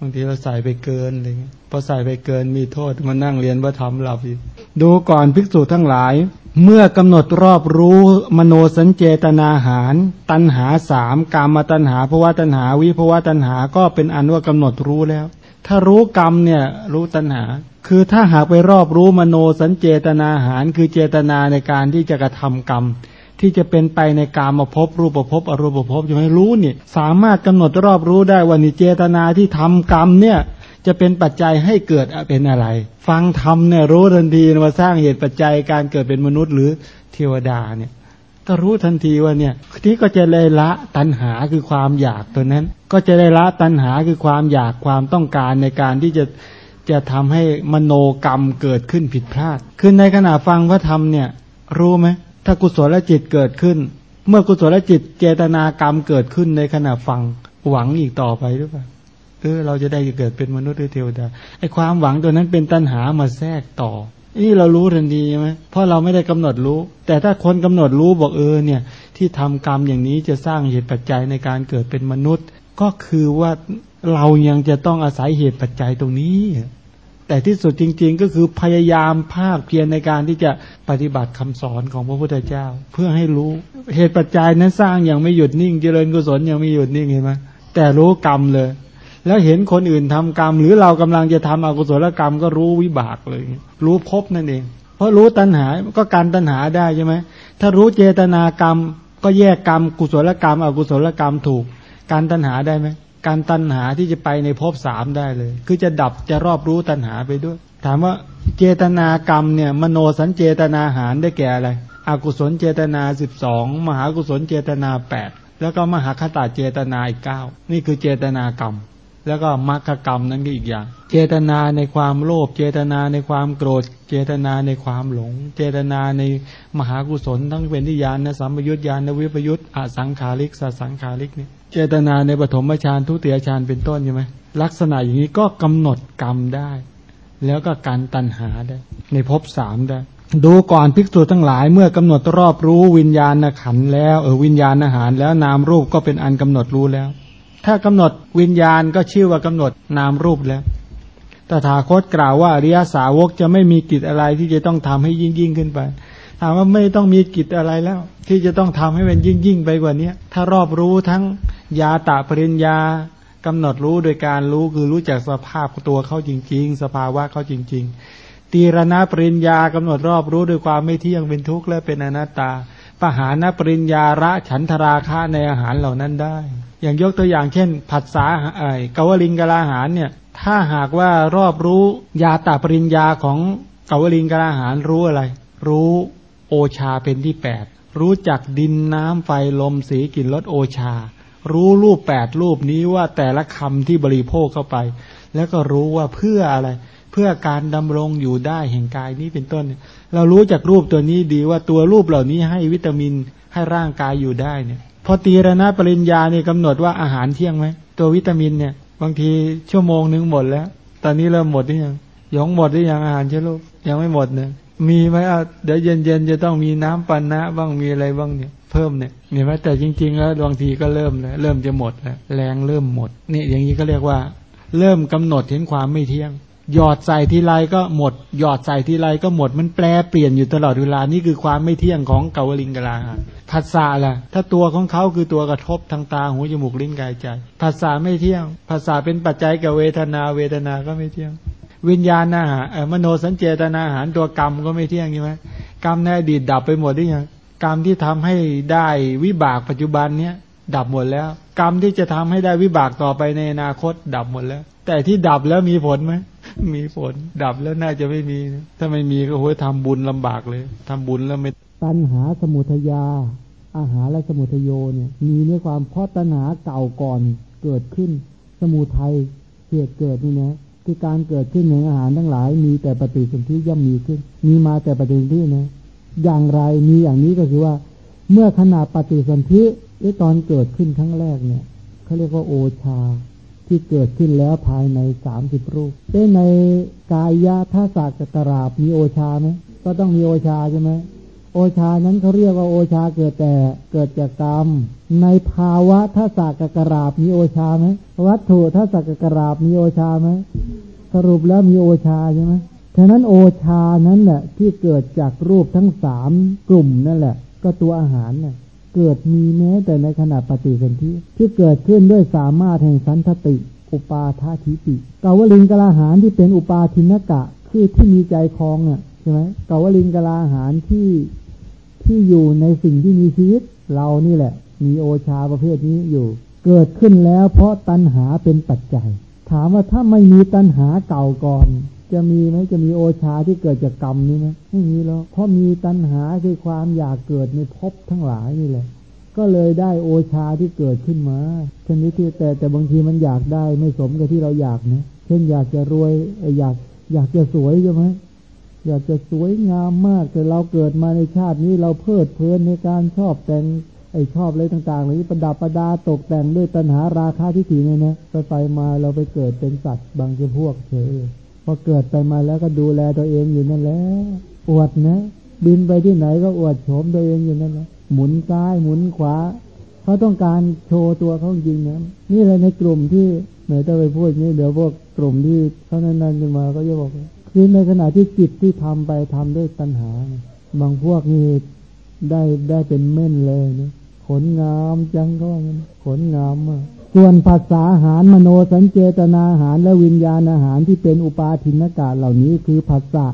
บางทีเราใส่ไปเกินอะไรเงี้ยพอใส่ไปเกินมีโทษมานั่งเรียนว่าทำหลับอีกดูก่อนภิกษุทั้งหลาย เมื่อกำหนดรอบรู้มโนสัญเจตนาหาร ตัณหาสามกามตัณหาภวะตัณหาวิภวะตัณหาก็เป็นอันว่ากำหนดรู้แล้ว ถ้ารู้กรรมเนี่ยรู้ตัณหา คือถ้าหากไปรอบรู้มโนสัญเจตนาหาร คือเจตนาในการที่จะกระทำกรรม ที่จะเป็นไปในการมาพบรูปภพอรูปภพอยู่ให้รู้นี่สามารถกำหนดรอบรู้ได้ว่านี่เจตนาที่ทำกรรมเนี่ย จะเป็นปัจจัยให้เกิดเป็นอะไร ฟังธรรมเนี่ยรู้ทันทีว่าสร้างเหตุปัจจัยการเกิดเป็นมนุษย์หรือเทวดาเนี่ย ก็รู้ทันทีว่าเนี่ยที่ก็จะเลยละตัณหาคือความอยากตัวนั้น ก็จะได้ละตัณหาคือความอยากความต้องการในการที่จะจะทำให้มโนกรรมเกิดขึ้นผิดพลาด คือในขณะฟังพระธรรมเนี่ย รู้ไหมถ้ากุศลจิตเกิดขึ้น เมื่อกุศลจิตเจตนากรรมเกิดขึ้นในขณะฟังหวังอีกต่อไปหรือเปล่า เออ เราจะได้เกิดเป็นมนุษย์หรือเทวดาไอ้ความหวังตัวนั้นเป็นตัณหามาแทรกต่อนี่เรารู้ทันทีใช่ไหมเพราะเราไม่ได้กำหนดรู้ แต่ถ้าคนกำหนดรู้บอกเออเนี่ย ที่ทำกรรมอย่างนี้จะสร้างเหตุปัจจัยในการเกิดเป็นมนุษย์ ก็คือว่าเรายังจะต้องอาศัยเหตุปัจจัยตรงนี้ แต่ที่สุดจริง ๆ ก็คือพยายามภาคเพียรในการที่จะปฏิบัติคำสอนของพระพุทธเจ้า เพื่อให้รู้เหตุปัจจัยนั้นสร้างอย่างไม่หยุดนิ่ง เจริญกุศลยังไม่หยุดนิ่งเห็นไหมแต่รู้กรรมเลย แล้วเห็นคนอื่นทำกรรม หรือเรากำลังจะทำอกุศลกรรมก็รู้วิบากเลย รู้พบนั่นเอง เพราะรู้ตัณหาก็การตัณหาได้ใช่ไหมถ้ารู้เจตนากรรม ก็แยกกรรม กุศลกรรม อกุศลกรรมถูก การตัณหาได้ไหมการตัณหาที่จะไปในภพสามได้เลย คือจะดับจะรอบรู้ตัณหาไปด้วย ถามว่าเจตนากรรมเนี่ย มโนสัญเจตนาหารได้แก่อะไรอกุศลเจตนาสิบสองมหากุศลเจตนาแปดแล้วก็มหาคตาเจตนาอีกเก้านี่คือเจตนากรรม แล้วก็มรรคกรรมนั้นก็อีกอย่าง เจตนาในความโลภ เจตนาในความโกรธ เจตนาในความหลง เจตนาในมหากุศล ทั้งเป็นนิยานนะสัมปยุตยานนวิปยุตอสังขาริกสัสังขาริกเนี่ยเจตนาในปฐมฌานทุติยฌานเป็นต้นใช่ไหมลักษณะอย่างนี้ก็กำหนดกรรมได้ แล้วก็การตัณหาได้ ในภพสามได้ ดูก่อนภิกษุทั้งหลายเมื่อกำหนดรอบรู้วิญญาณขันแล้วเออวิญญาณอาหารแล้วนามรูปก็เป็นอันกำหนดรู้แล้ว ถ้ากำหนดวิญญาณก็ชื่อว่ากำหนดนามรูปแล้วตถาคตกล่าวว่าอริยสาวกจะไม่มีกิจอะไรที่จะต้องทำให้ยิ่งยิ่งขึ้นไป ถามว่าไม่ต้องมีกิจอะไรแล้ว ที่จะต้องทำให้มันยิ่งยิ่งไปกว่านี้ถ้ารอบรู้ทั้งยาตะปริญญากำหนดรู้โดยการรู้คือรู้จักสภาพตัวเขาจริง ๆ สภาวะเขาจริง ๆ ตีรณปริญญากำหนดรอบรู้ด้วยความไม่เที่ยงเป็นทุกข์และเป็นอนัตตา ปหานปริญญาระฉันทราคะในอาหารเหล่านั้นได้ อย่างยกตัวอย่างเช่น ผัสสาไอ้กวลิงกลาหารเนี่ย ถ้าหากว่ารอบรู้ยาตาปริญญาของกวลิงกลาหารรู้อะไร รู้โอชาเป็นที่แปดรู้จักดินน้ำไฟลมสีกลิ่นรสโอชา รู้รูปแปดรูปนี้ว่าแต่ละคำที่บริโภคเข้าไป แล้วก็รู้ว่าเพื่ออะไร เพื่อการดำรงอยู่ได้แห่งกายนี้เป็นต้น เรารู้จากรูปตัวนี้ดีว่าตัวรูปเหล่านี้ให้วิตามินให้ร่างกายอยู่ได้เนี่ย พอตีระนาปริญญาเนี่ยกำหนดว่าอาหารเที่ยงไหมตัววิตามินเนี่ย บางทีชั่วโมงนึงหมดแล้ว ตอนนี้เริ่มหมดหรือยังยองหมดหรือยังอาหารเชื้อโรคยังไม่หมดเนี่ยมีไหมอะเดี๋ยวเย็นๆจะต้องมีน้ำปันนะบ้างมีอะไรบ้างเนี่ยเพิ่มเนี่ยเห็นไหมแต่จริง ๆ แล้วบางทีก็เริ่มแล้วเริ่มจะหมดแล้วแรงเริ่มหมดนี่อย่างนี้ก็เรียกว่า เริ่มกำหนดเห็นความไม่เที่ยง หยอดใส่ทีไรก็หมด หยอดใส่ทีไรก็หมด มันแปลเปลี่ยนอยู่ตลอดเวลา นี่คือความไม่เที่ยงของเกาวลิงกลาผัสสะล่ะ ถ้าตัวของเขาคือตัวกระทบทางตาหูจมูกลิ้นกายใจผัสสะไม่เที่ยงผัสสะเป็นปัจจัยกับเวทนา เวทนาก็ไม่เที่ยง วิญญาณนะฮะมโนสัญเจตนาอาหารตัวกรรมก็ไม่เที่ยงใช่ไหมกรรมในอดีตดับไปหมดหรือยังกรรมที่ทำให้ได้วิบากปัจจุบันเนี้ยดับหมดแล้ว กรรมที่จะทำให้ได้วิบากต่อไปในอนาคต ดับหมดแล้ว แต่ที่ดับแล้วมีผลไหมมีผล ดับแล้วน่าจะไม่มี ถ้าไม่มีก็โหยทำบุญลำบากเลยทำบุญแล้วไม่ตัณหาสมุทยา อาหารและสมุทโยเนี่ย มีในความเพราะตัณหาเก่าก่อนเกิดขึ้น สมุทัยเหตุเกิดนี่นะคือการเกิดขึ้นของอาหารทั้งหลาย มีแต่ปฏิสนธิย่อมมีขึ้น มีมาแต่ปฏิสนธินะ อย่างไรมีอย่างนี้ก็คือว่า เมื่อขนาดปฏิสนธิไอตอนเกิดขึ้นครั้งแรกเนี่ยเขาเรียกว่าโอชา ที่เกิดขึ้นแล้วภายในสามสิบรูปในกายะท่าศาสตร์กราบมีโอชาไหมก็ต้องมีโอชาใช่ไหมโอชานั้นเขาเรียกว่าโอชาเกิดแต่เกิดจากกรรม ในภาวะท่าศาสตร์กราบมีโอชาไหมวัตถุท่าศาสตร์กราบมีโอชาไหมสรุปแล้วมีโอชาใช่ไหมฉะนั้นโอชานั้นแหละที่เกิดจากรูปทั้งสามกลุ่มนั่นแหละ ก็ตัวอาหารน่ะ เกิดมีแม้แต่ในขณะปฏิสนธิที่เกิดขึ้นด้วยสามารถแห่งสันทติ อุปาทาทิปิกาวลิงกลาหารที่เป็นอุปาทินกะ คือที่มีใจคลองอะใช่ไหมกาวลิงกลาหารที่ที่อยู่ในสิ่งที่มีชีวิต เรานี่แหละ มีโอชาประเภทนี้อยู่ เกิดขึ้นแล้วเพราะตัณหาเป็นปัจจัย ถามว่าถ้าไม่มีตัณหาเก่าก่อน จะมีไหมจะมีโอชาที่เกิดจากกรรมนี่ไหมไม่มีหรอกเพราะมีตัณหาคือความอยากเกิดในภพทั้งหลายนี่แหละ ก็เลยได้โอชาที่เกิดขึ้นมาชนิดที่แต่แต่บางทีมันอยากได้ไม่สมกับที่เราอยากนะเช่นอยากจะรวยอยากอยากจะสวยใช่ไหมอยากจะสวยงามมากแต่เราเกิดมาในชาตินี้เราเพลิดเพลินในการชอบแต่งไอชอบอะไรต่างๆเหล่านี้ประดับประดาตกแต่งด้วยตัณหาราคาที่ถีเนี่ยนะไปไปมาเราไปเกิดเป็นสัตว์บางจำพวกเฉย พอเกิดไปมาแล้วก็ดูแลตัวเองอยู่นั่นแหละอวดนะบินไปที่ไหนก็อวดโฉมตัวเองอยู่นั่นแหละหมุนซ้ายหมุนขวาเขาต้องการโชว์ตัวเขาจริงนะนี่เลยในกลุ่มที่เหนจะไปพูดนี้เดี๋ยวพวกกลุ่มที่เขานั้นๆจะมาก็จะบอกคือในขณะที่จิตที่ทำไปทำด้วยตัณหา บางพวกนี่ได้ได้เป็นเม่นเลยนะขนงามจังก็ว่ามันขนงามมาก ส่วนภาษาอาหารมโนสัญเจตนาอาหารและวิญญาณอาหารที่เป็นอุปาทินกาเหล่านี้คือภาษา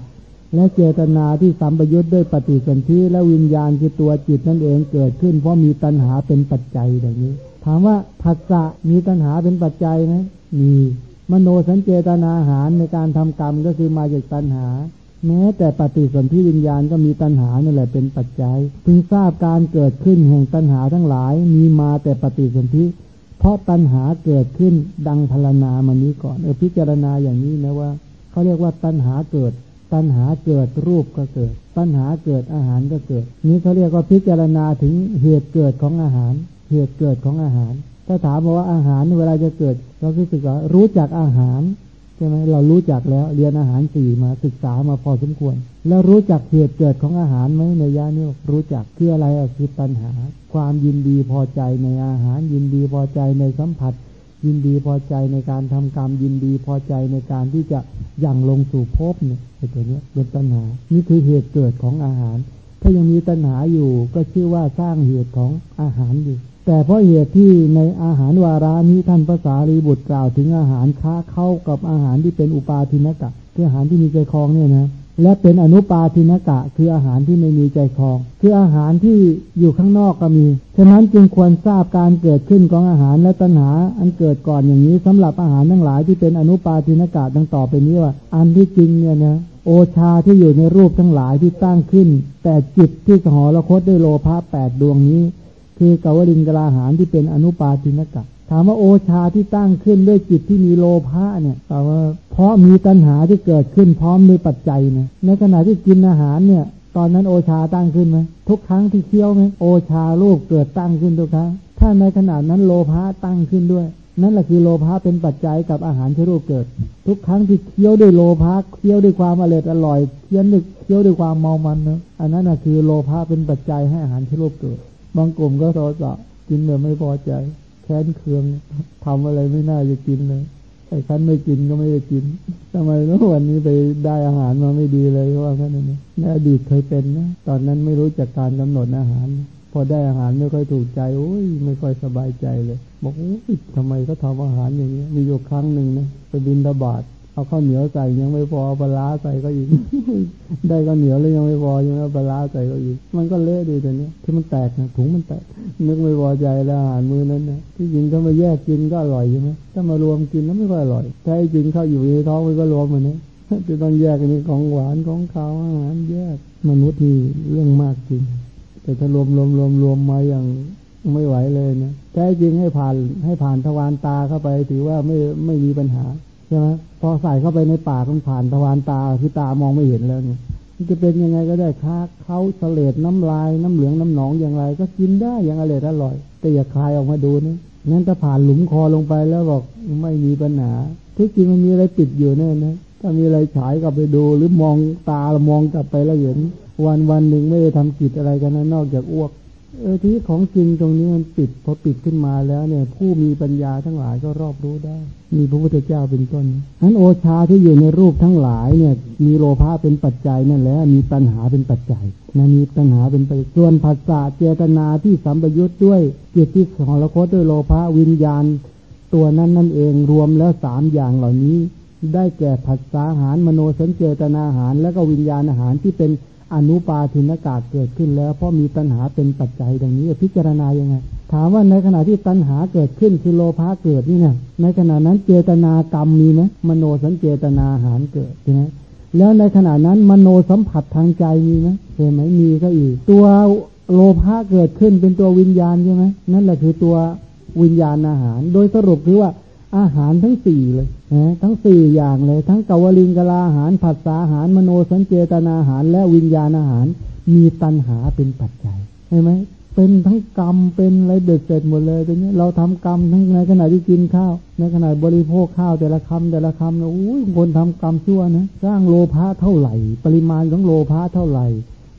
และเจตนาที่สัมปยุทธ์ด้วยปฏิสนธิและวิญญาณคือตัวจิตนั่นเองเกิดขึ้น เพราะมีตัณหาเป็นปัจจัยแบบนี้ ถามว่าภาษามีตัณหาเป็นปัจจัยไหมมีมโนสัญเจตนาอาหารในการทำกรรมก็คือมาจากตัณหา แม้แต่ปฏิสนธิวิญญาณก็มีตัณหานี่แหละเป็นปัจจัย พึงทราบการเกิดขึ้นแห่งตัณหาทั้งหลายมีมาแต่ปฏิสนธิ เพราะตัณหาเกิดขึ้นดังพารนามานี้ก่อน เออพิจารณาอย่างนี้นะว่าเขาเรียกว่าตัณหาเกิด ตัณหาเกิดรูปก็เกิด ตัณหาเกิดอาหารก็เกิด นี้เขาเรียกว่าพิจารณาถึงเหตุเกิดของอาหาร เหตุเกิดของอาหาร ถ้าถามว่าอาหารเวลาจะเกิด เรารู้สึกว่ารู้จักอาหาร ช่ไหมเรารู้จักแล้วเรียนอาหารสี่มาศึกษามาพอสมควร แล้วรู้จักเหตุเกิดของอาหารไหมในยานี้รู้จักคืออะไรอะคือตัณหา ความยินดีพอใจในอาหารยินดีพอใจในสัมผัส ยินดีพอใจในการทำกรรมยินดีพอใจในการที่จะยั่งลงสู่ภพเนี่ยไอ้ตัวนี้เป็นตัณหา นี่คือเหตุเกิดของอาหาร ถ้ายังมีตัณหาอยู่ก็ชื่อว่าสร้างเหตุของอาหารอยู่ แต่เพราะเหตุที่ในอาหารวารานี้ท่านภาษารีบุตรกล่าวถึงอาหารค้าเข้ากับอาหารที่เป็นอุปาทินกะคืออาหารที่มีใจคลองเนี่ยนะ และเป็นอนุปาทินกะ คืออาหารที่ไม่มีใจคลอง คืออาหารที่อยู่ข้างนอกก็มี ฉะนั้นจึงควรทราบการเกิดขึ้นของอาหารและตัณหา อันเกิดก่อนอย่างนี้สำหรับอาหารทั้งหลายที่เป็นอนุปาทินกะดังต่อไปนี้ว่า อันที่จริงเนี่ยนะโอชาที่อยู่ในรูปทั้งหลายที่ตั้งขึ้น แต่จิตที่สหรคตด้วยโลภะแปดดวงนี้ คือกวลิงกลาหารที่เป็นอนุปาทินกะถามว่าโอชาที่ตั้งขึ้นด้วยจิตที่มีโลภะเนี่ยแต่ว่าเพราะมีตัณหาที่เกิดขึ้นพร้อมด้วยปัจจัยเนี่ยในขณะที่กินอาหารเนี่ย ตอนนั้นโอชาตั้งขึ้นไหมทุกครั้งที่เคี้ยวไหมโอชาลูกเกิดตั้งขึ้นทุกครั้งถ้าในขณะนั้นโลภะตั้งขึ้นด้วย นั่นแหละคือโลภะเป็นปัจจัยกับอาหารที่รูปเกิด ทุกครั้งที่เคี้ยวด้วยโลภะเคี้ยวด้วยความอร่อยอร่อยเคี้ยวด้วยเคี้ยวด้วยความเมามันนะอันนั้นคือโลภะเป็นปัจจัยให้อาหารที่รูปเกิด บางกลุ่มก็โทสะกินแบบไม่พอใจ ค้นเคืองทำอะไรไม่น่าจะกินเลยไอ้คันไม่กินก็ไม่ได้กินทำไมเมื่อวันนี้ไปได้อาหารมาไม่ดีเลยว่าแค่นั้นในอดีตเคยเป็นนะตอนนั้นไม่รู้จักการกำหนดอาหาร พอได้อาหารไม่ค่อยถูกใจโอ้ยไม่ค่อยสบายใจเลย บอกโอ้ยทำไมเขาทำอาหารอย่างนี้มีอยู่ครั้งหนึ่งนะไปบินระบาด เอาข้าวเหนียวใส่ยังไม่พอปลาใส่ก็อีก ได้ข้าวเหนียวแล้วยังไม่พอยังเอาปลาใส่ก็อีก มันก็เละดีแต่เนี้ยที่มันแตกนะถุงมันแตก นึกไม่พอใจแล้วอาหารมือนั้นนะที่จริงถ้ามาแยกกินก็อร่อยใช่ไหมถ้ามารวมกินแล้วไม่ค่อยอร่อยแท้จริงข้าวอยู่ในท้องมันก็รวมมันนะจะต้องแยกอันนี้ของหวานของข้าวอาหารแยกมนุษย์นี่เรื่องมากจริง แต่ถ้ารวมรวมรวมรวมมาอย่างไม่ไหวเลยนะแท้จริงให้ผ่านให้ผ่านทวารตาเข้าไป ถือว่าไม่ไม่มีปัญหา ช่ไหมพอใส่เข้าไปในปากมันผ่านทวารตาคือตามองไม่เห็นแล้วเนี่ยจะเป็นยังไงก็ได้ค้าเขาเสลดน้ำลายน้ำเหลืองน้ำหนองอย่างไร ก็กินได้อย่างอร่อยอร่อย แต่อย่าคลายออกมาดูนะงั้นถ้าผ่านหลุมคอลงไปแล้วบอกไม่มีปัญหาที่จริงมันมีอะไรติดอยู่แน่นะถ้ามีอะไรฉายกลับไปดู หรือมองตามองกลับไปแล้วเห็น วันวันหนึ่งไม่ได้ทำกิจอะไรกันนะนอกจากอ้วก เออที่ของจริงตรงนี้มันปิดพอปิดขึ้นมาแล้วเนี่ย ผู้มีปัญญาทั้งหลายก็รอบรู้ได้ มีพระพุทธเจ้าเป็นต้นนั้นโอชาที่อยู่ในรูปทั้งหลายเนี่ย มีโลภะเป็นปัจจัยนั่นแหละมีตัณหาเป็นปัจจัยนะมีตัณหาเป็นปัจจัยส่วนภาษาเจตนาที่สัมปยุทธ์ด้วยจิตที่ของละคด้วยโลภะวิญญาณ ตัวนั้นนั่นเองรวมแล้วสามอย่างเหล่านี้ ได้แก่ผัสสะอาหารมโนสัญเจตนาอาหาร และก็วิญญาณอาหารที่เป็น อนุปาทินากาศเกิดขึ้นแล้ว เพราะมีตัณหาเป็นปัจจัยดังนี้พิจารณายังไง ถามว่าในขณะที่ตัณหาเกิดขึ้นคือโลภะเกิดนี่นะในขณะนั้นเจตนากรรมมีไหมมโนสัญเจตนาอาหารเกิดใช่ไหมแล้วในขณะนั้นมโนสัมผัสทางใจมีไหมใช่ไหมมีก็อีก ตัวโลภะเกิดขึ้นเป็นตัววิญญาณใช่ไหมนั่นแหละคือตัววิญญาณอาหาร โดยสรุปคือว่า อาหารทั้งสี่เลยนะทั้งสี่อย่างเลย ทั้งกวลิงกลาอาหารผัสสาอาหารมโนสัญเจตนาอาหาร และวิญญาณอาหาร มีตัณหาเป็นปัจจัยใช่ไหมเป็นทั้งกรรมเป็นอะไรเบ็ดเสร็จหมดเลยตรงนี้เราทำกรรมทั้งในขณะที่กินข้าว ในขณะบริโภคข้าวแต่ละคำแต่ละคำนะอุ้ยคนทำกรรมชั่วนะสร้างโลภะเท่าไหร่ ปริมาณของโลภะเท่าไหร่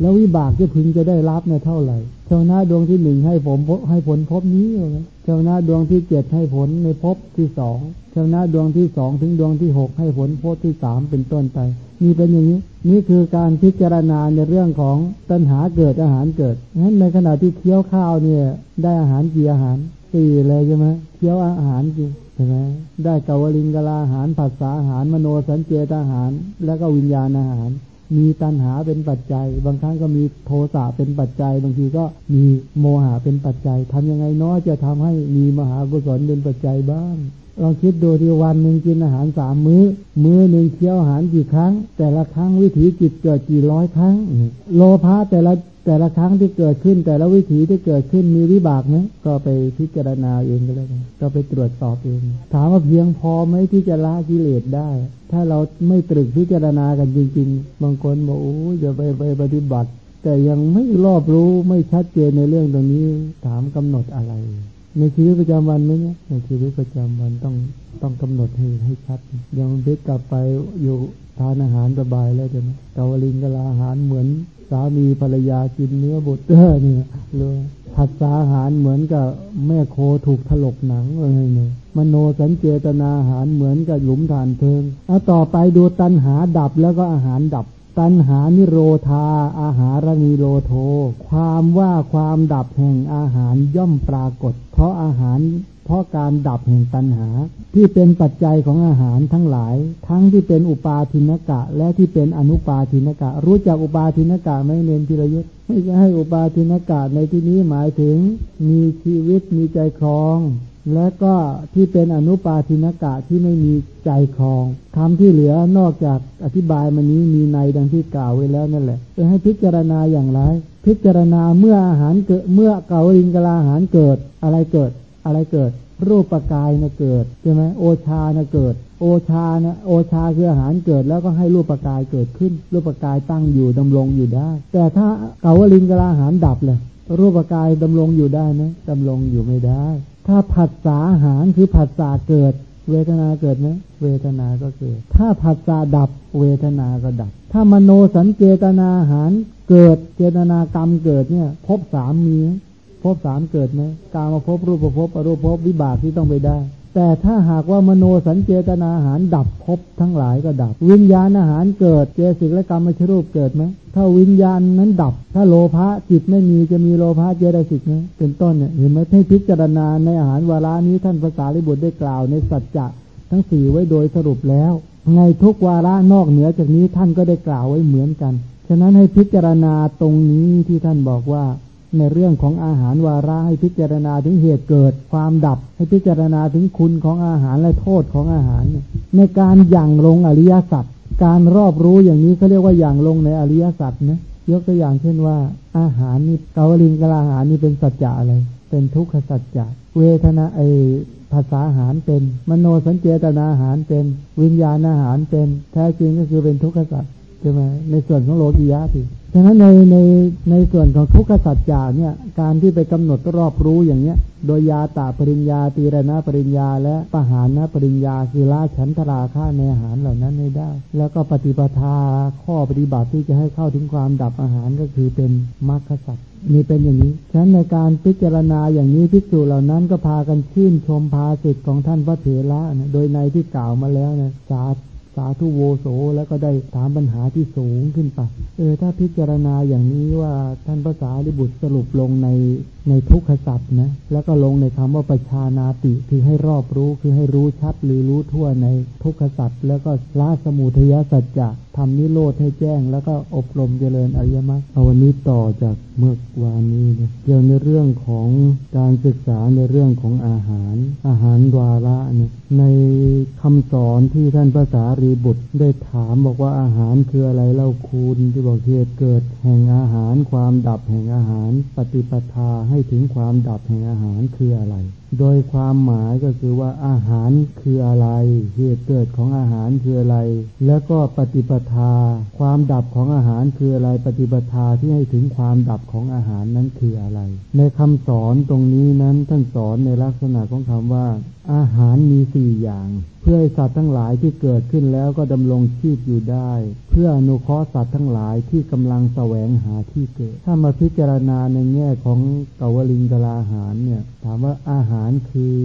แล้ววิบากที่พึงจะได้รับเนี่ยเท่าไหร่เจ้าหน้าดวงที่หนึ่งให้ผมให้ผลพบนี้เลยเจ้าหน้าดวงที่เจ็ดให้ผลในภพที่สองเจ้าหน้าดวงที่สองถึงดวงที่หกให้ผลภพที่สามเป็นต้นไป มีเป็นอย่างนี้ นี่คือการพิจารณาในเรื่องของตัณหาเกิดอาหารเกิดงั้นในขณะที่เคี้ยวข้าวเนี่ย ได้อาหารกี่อาหารสี่เลยใช่ไหมเคี้ยวอาหารกี่ใช่ไหมได้กาวลิงกลาอาหารผัสสะอาหารมโนสัญเจตอาหาร แล้วก็วิญญาณอาหาร มีตัณหาเป็นปัจจัย บางครั้งก็มีโทสะเป็นปัจจัย บางทีก็มีโมหะเป็นปัจจัยทำยังไงเนาะจะทำให้มีมหากุศลเป็นปัจจัยบ้างลองคิดดูที่วันหนึ่งกินอาหารสามมื้อ มื้อหนึ่งเคี้ยวอาหารกี่ครั้ง แต่ละครั้งวิถีจิตเกิดกี่ร้อยครั้ง โลภะแต่ละ แต่ละครั้งที่เกิดขึ้น แต่ละวิถีที่เกิดขึ้นมีวิบากไหมก็ไปพิจารณาเองก็แล้วกันก็ไปตรวจสอบเอง ถามว่าเพียงพอไหมที่จะละกิเลสได้ ถ้าเราไม่ตรึกพิจารณากันจริง ๆ บางคนบอกโอ้จะไปไปปฏิบัติ แต่ยังไม่รอบรู้ไม่ชัดเจนในเรื่องตรงนี้ ถามกำหนดอะไร ในชีวิตประจำวันไหมเนี่ยในชีวิตประจำวันต้องต้องกำหนดให้ให้ชัดอย่างเด็กลับไปอยู่ทานอาหารสบายแล้วใช่ไหมกาวลิงกลาอาหารเหมือนสามีภรรยากินเนื้อบุตรเนี่ยเลยผัดสาอาหารเหมือนกับแม่โคถูกถลกหนังอะไรเนี่ยมโนสัญเจตนาอาหารเหมือนกับหลุมฐานเพลิงแล้วต่อไปดูตัณหาดับแล้วก็อาหารดับ ตัณหานิโรธา อาหารนิโรโท ความว่าความดับแห่งอาหารย่อมปรากฏ เพราะอาหาร เพราะการดับแห่งตัณหา ที่เป็นปัจจัยของอาหารทั้งหลาย ทั้งที่เป็นอุปาทินกะ และที่เป็นอนุปาทินกะ รู้จักอุปาทินกะไหมเนนพิรยุทธ์ไม่ใช่ให้อุปาทินกะในที่นี้หมายถึง มีชีวิตมีใจครอง และก็ที่เป็นอนุปาทินกะที่ไม่มีใจคลองคำที่เหลือนอกจากอธิบายมานี้มีในดังที่กล่าวไว้แล้วนั่นแหละจะให้พิจารณาอย่างไร พิจารณาเมื่ออาหารเกิดเมื่อเกาลิงกลาอาหารเกิด อะไรเกิด อะไรเกิด รูปปกายนะเกิดใช่ไหมโอชานะเกิด โอชานะโอชาคืออาหารเกิดแล้วก็ให้รูปปกายเกิดขึ้น รูปปกายตั้งอยู่ดำรงอยู่ได้ แต่ถ้าเกาลิงกลาอาหารดับเลยรูปกายดำรงอยู่ได้ไหมดำรงอยู่ไม่ได้ ถ้าผัสสะหารคือผัสสะเกิด เวทนาเกิดไหมเวทนาก็เกิด ถ้าผัสสะดับเวทนาก็ดับ ถ้ามโนสัญเจตนาหารเกิดเจตนากรรมเกิดเนี่ยพบสามมีพบสามเกิดไหมการมาพบรูปภพอรูปภพวิบากที่ต้องไปได้ แต่ถ้าหากว่ามโนสัญเจตนาอาหารดับภพทั้งหลายก็ดับ วิญญาณอาหารเกิดเจสิกและกรรมชรูปเกิดไหมถ้าวิญญาณนั้นดับ ถ้าโลภะจิตไม่มีจะมีโลภะเจตสิกไหมเป็นต้นเนี่ยเห็นไหมให้พิจารณาในอาหารวาระนี้ท่านภาษาลิบุตรได้กล่าวในสัจจะทั้งสี่ไว้โดยสรุปแล้ว ในทุกวาระนอกเหนือจากนี้ท่านก็ได้กล่าวไว้เหมือนกัน ฉะนั้นให้พิจารณาตรงนี้ที่ท่านบอกว่า ในเรื่องของอาหารวาระให้พิจารณาถึงเหตุเกิด ความดับ ให้พิจารณาถึงคุณของอาหารและโทษของอาหาร ในการอย่างลงอริยสัจการรอบรู้อย่างนี้เขาเรียกว่าอย่างลงในอริยสัจนะยกตัวอย่างเช่นว่า อาหารนี่เกาลิงกลาอาหารนี่เป็นสัจจะอะไรเป็นทุกขสัจจะเวทนาไอภาษาอาหารเป็น มโนสัญเจตนาอาหารเป็น วิญญาณอาหารเป็น แท้จริงก็คือเป็นทุกขสัจ ใช่ไหมในส่วนของโลกิยะสิฉะนั้นในในในส่วนของทุกขสัจจาเนี่ย การที่ไปกำหนดรอบรู้อย่างเนี้ย โดยยาตาปริญญาตีรณปริญญา และปหานปริญญาคือละฉันทราค่าในอาหารเหล่านั้นได้ แล้วก็ปฏิปทาข้อปฏิบัติที่จะให้เข้าถึงความดับอาหารก็คือเป็นมรรคสัจนี่เป็นอย่างนี้ ฉะนั้นในการพิจารณาอย่างนี้พิสูเหล่านั้นก็พากันชื่นชมภาสิทธิ์ของท่านพระเถระนะโดยในที่กล่าวมาแล้วนะสา สาธุโวโสแล้วก็ได้ถามปัญหาที่สูงขึ้นไป เออ ถ้าพิจารณาอย่างนี้ว่าท่านภาษาลิบุตรสรุปลงในในทุกขสัตว์นะ แล้วก็ลงในคำว่าประชานาติคือให้รอบรู้คือให้รู้ชัดหรือรู้ทั่วในทุกขสัตว์แล้วก็ละสมุทยสัจจะทำนิโรธให้แจ้ง แล้วก็อบรมเจริญอริยมรรคเอาวันนี้ต่อจากเมื่อวานนี้นะเกี่ยวในเรื่องของการศึกษาในเรื่องของอาหาร อาหารวาระเนี่ยในคำสอนที่ท่านภาษารีบุตรได้ถามบอกว่าอาหารคืออะไรเล่าคูณที่บอกเหตุเกิดแห่งอาหารความดับแห่งอาหาร ปฏิปทาให้ถึงความดับแห่งอาหารคืออะไร โดยความหมายก็คือว่าอาหารคืออะไร เหตุเกิดของอาหารคืออะไร แล้วก็ปฏิปทา ความดับของอาหารคืออะไร ปฏิปทาที่ให้ถึงความดับของอาหารนั้นคืออะไร ในคำสอนตรงนี้นั้นท่านสอนในลักษณะของคำว่า อาหารมีสี่อย่าง เพื่อให้สัตว์ทั้งหลายที่เกิดขึ้นแล้วก็ดำรงชีพอยู่ได้ เพื่ออนุเคราะห์สัตว์ทั้งหลายที่กำลังแสวงหาที่เกิด ถ้ามาพิจารณาในแง่ของเกวลิงกลาอาหารเนี่ย ถามว่าอาหารคือ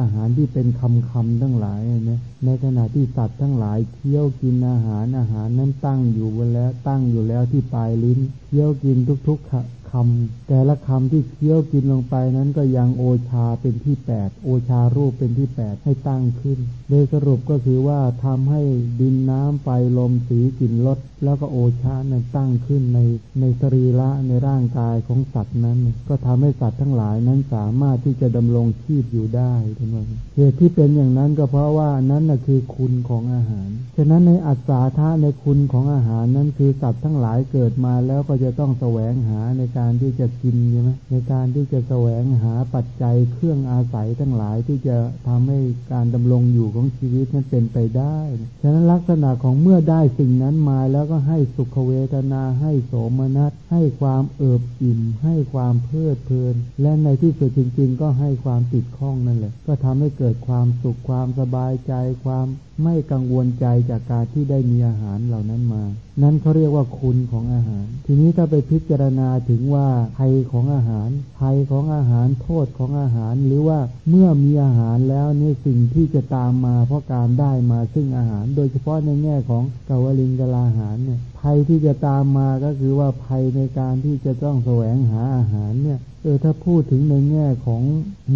อาหารที่เป็นคำคำทั้งหลายนะในขณะที่สัตว์ทั้งหลายเคี้ยวกินอาหารอาหารนั้นตั้งอยู่บนแล้วตั้งอยู่แล้วที่ปลายลิ้นเคี้ยวกินทุกๆ คำแต่ละคำที่เคี้ยวกินลงไปนั้นก็ยังโอชาเป็นที่แปดโอชารูปเป็นที่แปดให้ตั้งขึ้น โดยสรุปก็คือว่าทำให้ดินน้ำไฟลมสีกลิ่นรสแล้วก็โอชานั้นตั้งขึ้นในในสรีระในร่างกายของสัตว์นั้น ก็ทำให้สัตว์ทั้งหลายนั้นสามารถที่จะดำรงชีพอยู่ได้ทั้งหมดเหตุที่เป็นอย่างนั้นก็เพราะว่านั้นน่ะคือคุณของอาหาร ฉะนั้นในอัศาธาในคุณของอาหารนั้นคือสัตว์ทั้งหลายเกิดมาแล้วก็จะต้องแสวงหาในการการที่จะกินใช่ไหมในการที่จะแสวงหาปัจจัยเครื่องอาศัยทั้งหลายที่จะทำให้การดำรงอยู่ของชีวิตนั้นเป็นไปได้ ฉะนั้นลักษณะของเมื่อได้สิ่งนั้นมาแล้วก็ให้สุขเวทนาให้โสมนัสให้ความเอิบอิ่ม ให้ความเพลิดเพลิน และในที่สุดจริง ๆ ก็ให้ความติดข้องนั่นแหละ ก็ทำให้เกิดความสุขความสบายใจความไม่กังวลใจจากการที่ได้มีอาหารเหล่านั้นมา นั้นเขาเรียกว่าคุณของอาหาร ทีนี้ถ้าไปพิจารณาถึงว่าภัยของอาหาร ภัยของอาหาร โทษของอาหาร หรือว่าเมื่อมีอาหารแล้วนี่สิ่งที่จะตามมา เพราะการได้มาซึ่งอาหาร โดยเฉพาะในแง่ของกาวลิงกลาหารเนี่ย ภัยที่จะตามมาก็คือว่าภัยในการที่จะต้องแสวงหาอาหารเนี่ย เออถ้าพูดถึงในแง่ของ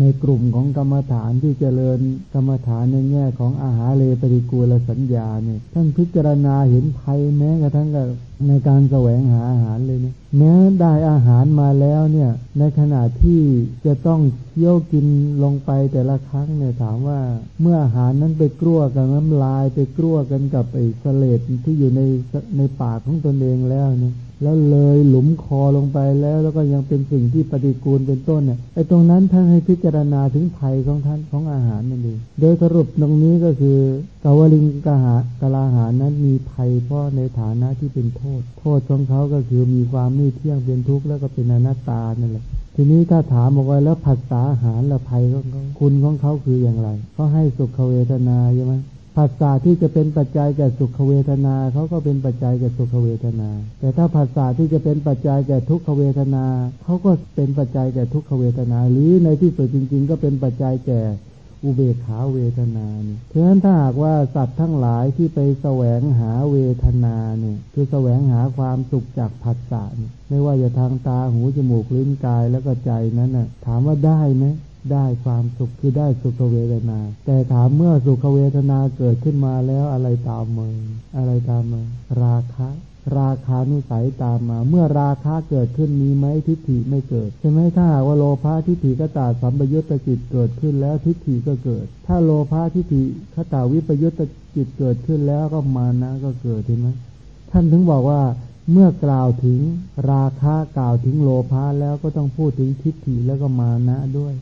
ในกลุ่มของกรรมฐานที่เจริญกรรมฐานในแง่ของอาหารเลปฏิกูลสัญญาเนี่ยท่านพิจารณาเห็นภัยแม้กระทั่งกับในการแสวงหาอาหารเลยเนี่ยแม้ได้อาหารมาแล้วเนี่ยในขณะที่จะต้องเคี้ยวกินลงไปแต่ละครั้งเนี่ยถามว่าเมื่ออาหารนั้นไปกลัวกับน้ำลายไปกลัวกันกับไอ้เสลดที่อยู่ในในปากของตนเองแล้วเนี่ย แล้วเลยหลุมคอลงไปแล้ว แล้วก็ยังเป็นสิ่งที่ปฏิกูลเป็นต้นเนี่ยไอ้ตรงนั้นท่านให้พิจารณาถึงภัยของท่านของอาหารนั่นเองโดยสรุปตรงนี้ก็คือกาวลิงกะหากลาหารนั้นมีภัยเพราะในฐานะที่เป็นโทษ โทษของเขาก็คือมีความไม่เที่ยงเป็นทุกข์แล้วก็เป็นอนัตตานั่นแหละทีนี้ถ้าถามบอกว่าแล้วผัสสะอาหารและภัยของเขาคุณของเขาคืออย่างไรเขาให้สุขเวทนาใช่ไหม ผัสสะที่จะเป็นปัจจัยแก่สุขเวทนาเขาก็เป็นปัจจัยแก่สุขเวทนา แต่ถ้าผัสสะที่จะเป็นปัจจัยแก่ทุกขเวทนาเขาก็เป็นปัจจัยแก่ทุกขเวทนา หรือในที่สุดจริง ๆ ก็เป็นปัจจัยแก่อุเบกขาเวทนาเนี่ยเพราะฉะนั้นถ้าหากว่าสัตว์ทั้งหลายที่ไปแสวงหาเวทนาเนี่ยคือแสวงหาความสุขจากผัสสะไม่ว่าจะทางตาหูจมูกลิ้นกายแล้วก็ใจนั้นน่ะถามว่าได้ไหม ได้ความสุขคือได้สุขเวทนา แต่ถามเมื่อสุขเวทนาเกิดขึ้นมาแล้วอะไรตามมาอะไรตามมาราคะ ราคานุสัยตามมา เมื่อราคะเกิดขึ้นมีไหมทิฏฐิไม่เกิดใช่ไหมถ้าหากว่าโลภะทิฏฐิกตาสัมปยุตตจิตเกิดขึ้นแล้วทิฏฐิก็เกิด ถ้าโลภะทิฏฐิคตาวิปยุตตจิตเกิดขึ้นแล้วก็มานะก็เกิดเห็นไหมท่านถึงบอกว่าเมื่อกล่าวถึงราคะกล่าวถึงโลภะแล้วก็ต้องพูดถึงทิฏฐิแล้วก็มานะด้วย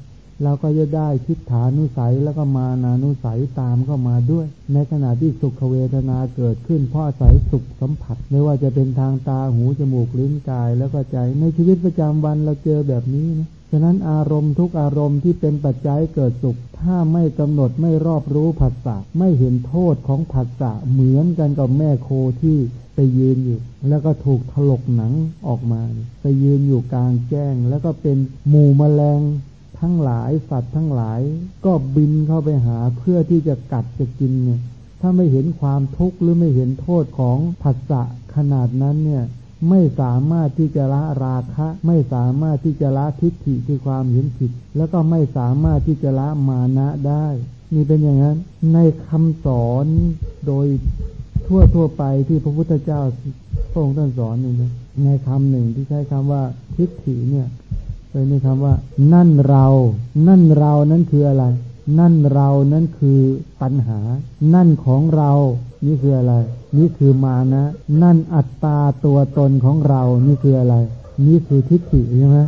เราก็จะได้ทิฏฐานุสัยแล้วก็มานานุสัยตามเข้ามาด้วย ในขณะที่สุขเวทนาเกิดขึ้นเพราะอาศัยสุขสัมผัส ไม่ว่าจะเป็นทางตาหูจมูกลิ้นกายแล้วก็ใจ ในชีวิตประจำวันเราเจอแบบนี้นะฉะนั้นอารมณ์ทุกอารมณ์ที่เป็นปัจจัยเกิดสุข ถ้าไม่กำหนดไม่รอบรู้ผัสสะไม่เห็นโทษของผัสสะเหมือนกันกับแม่โคที่ไปยืนอยู่ แล้วก็ถูกถลกหนังออกมา ไปยืนอยู่กลางแจ้ง แล้วก็เป็นหมู่แมลง ทั้งหลายสัตว์ทั้งหลาย ก็บินเข้าไปหาเพื่อที่จะกัดจะกินเนี่ยถ้าไม่เห็นความทุกข์หรือไม่เห็นโทษของผัสสะขนาดนั้นเนี่ยไม่สามารถที่จะละราคะ ไม่สามารถที่จะละทิฏฐิคือความเห็นผิด แล้วก็ไม่สามารถที่จะละมานะได้นี่เป็นอย่างนั้น ในคำสอนโดยทั่วทั่วไปที่พระพุทธเจ้าพระองค์ท่านสอนนี่นะในคำหนึ่งที่ใช้คำว่าทิฏฐิเนี่ย เป็นในคำว่า นั่นเรา นั่นเรานั้นคืออะไร นั่นเรานั้นคือปัญหา นั่นของเรา นี่คืออะไร นี่คือมานะ นั่นอัตตาตัวตนของเรา นี่คืออะไร นี่คือทิฏฐิใช่ไหม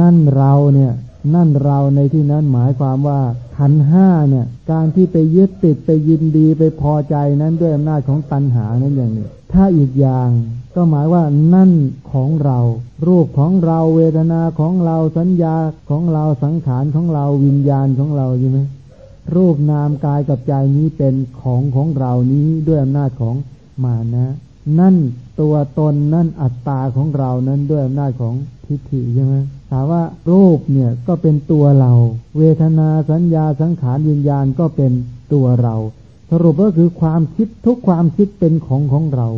นั่นเราเนี่ยนั่นเราในที่นั้นหมายความว่าขันห้าเนี่ย การที่ไปยึดติดไปยินดีไปพอใจนั้นด้วยอำนาจของตัณหานั้นอย่างนี้ถ้าอีกอย่างก็หมายว่านั่นของเรา รูปของเราเวทนาของเราสัญญาของเราสังขารของเราวิญญาณของเราใช่ไหมรูปนามกายกับใจนี้เป็นของของเรานี้ด้วยอำนาจของมานะ นั่นตัวตนนั่นอัตตาของเรานั้นด้วยอำนาจของทิฏฐิใช่ไหมถามว่ารูปเนี่ยก็เป็นตัวเรา เวทนาสัญญาสังขารวิญญาณก็เป็นตัวเรา สรุปก็คือความคิดทุกความคิดเป็นของของเรา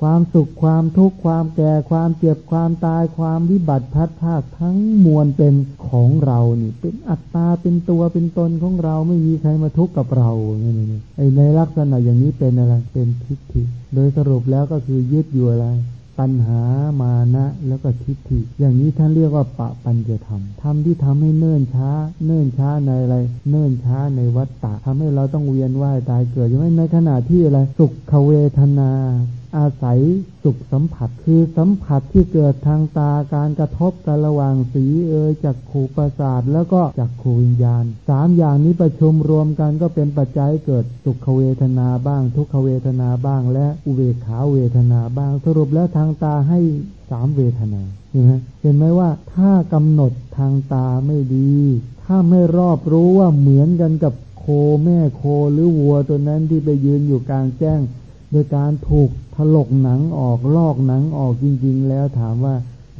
ความสุขความทุกข์ความแก่ความเจ็บความตายความวิบัติพัดภาคทั้งมวลเป็นของเรานี่ เป็นอัตตาเป็นตัวเป็นตนของเราไม่มีใครมาทุกข์กับเราไอในลักษณะอย่างนี้เป็นอะไรเป็นทิฏฐิโดยสรุปแล้วก็คือยึดอยู่อะไร ปัญหามานะแล้วก็ทิฏฐิ อย่างนี้ท่านเรียกว่าปะปัญจะทำทำที่ทำให้เนิ่นช้า เนิ่นช้าในอะไร เนิ่นช้าในวัฏฏะทำให้เราต้องเวียนว่ายตายเกิดอย่างไม่ในขณะที่อะไรสุขเวทนา อาศัยสุขสัมผัส คือสัมผัสที่เกิดทางตาการกระทบกันระหว่างสีเอยจากขูประสาทแล้วก็จากขูวิญญาณสามอย่างนี้ประชุมรวมกันก็เป็นปัจจัยเกิดสุขเวทนาบ้าง ทุกขเวทนาบ้าง และอุเบกขาเวทนาบ้าง สรุปแล้วทางตาให้สามเวทนาเห็นไหมเห็นไหมว่าถ้ากำหนดทางตาไม่ดี ถ้าไม่รอบรู้ว่าเหมือนกันกับโคแม่โคหรือวัวตัวนั้นที่ไปยืนอยู่กลางแจ้ง โดยการถูกถลกหนังออกลอกหนังออกจริง ๆ แล้วถามว่า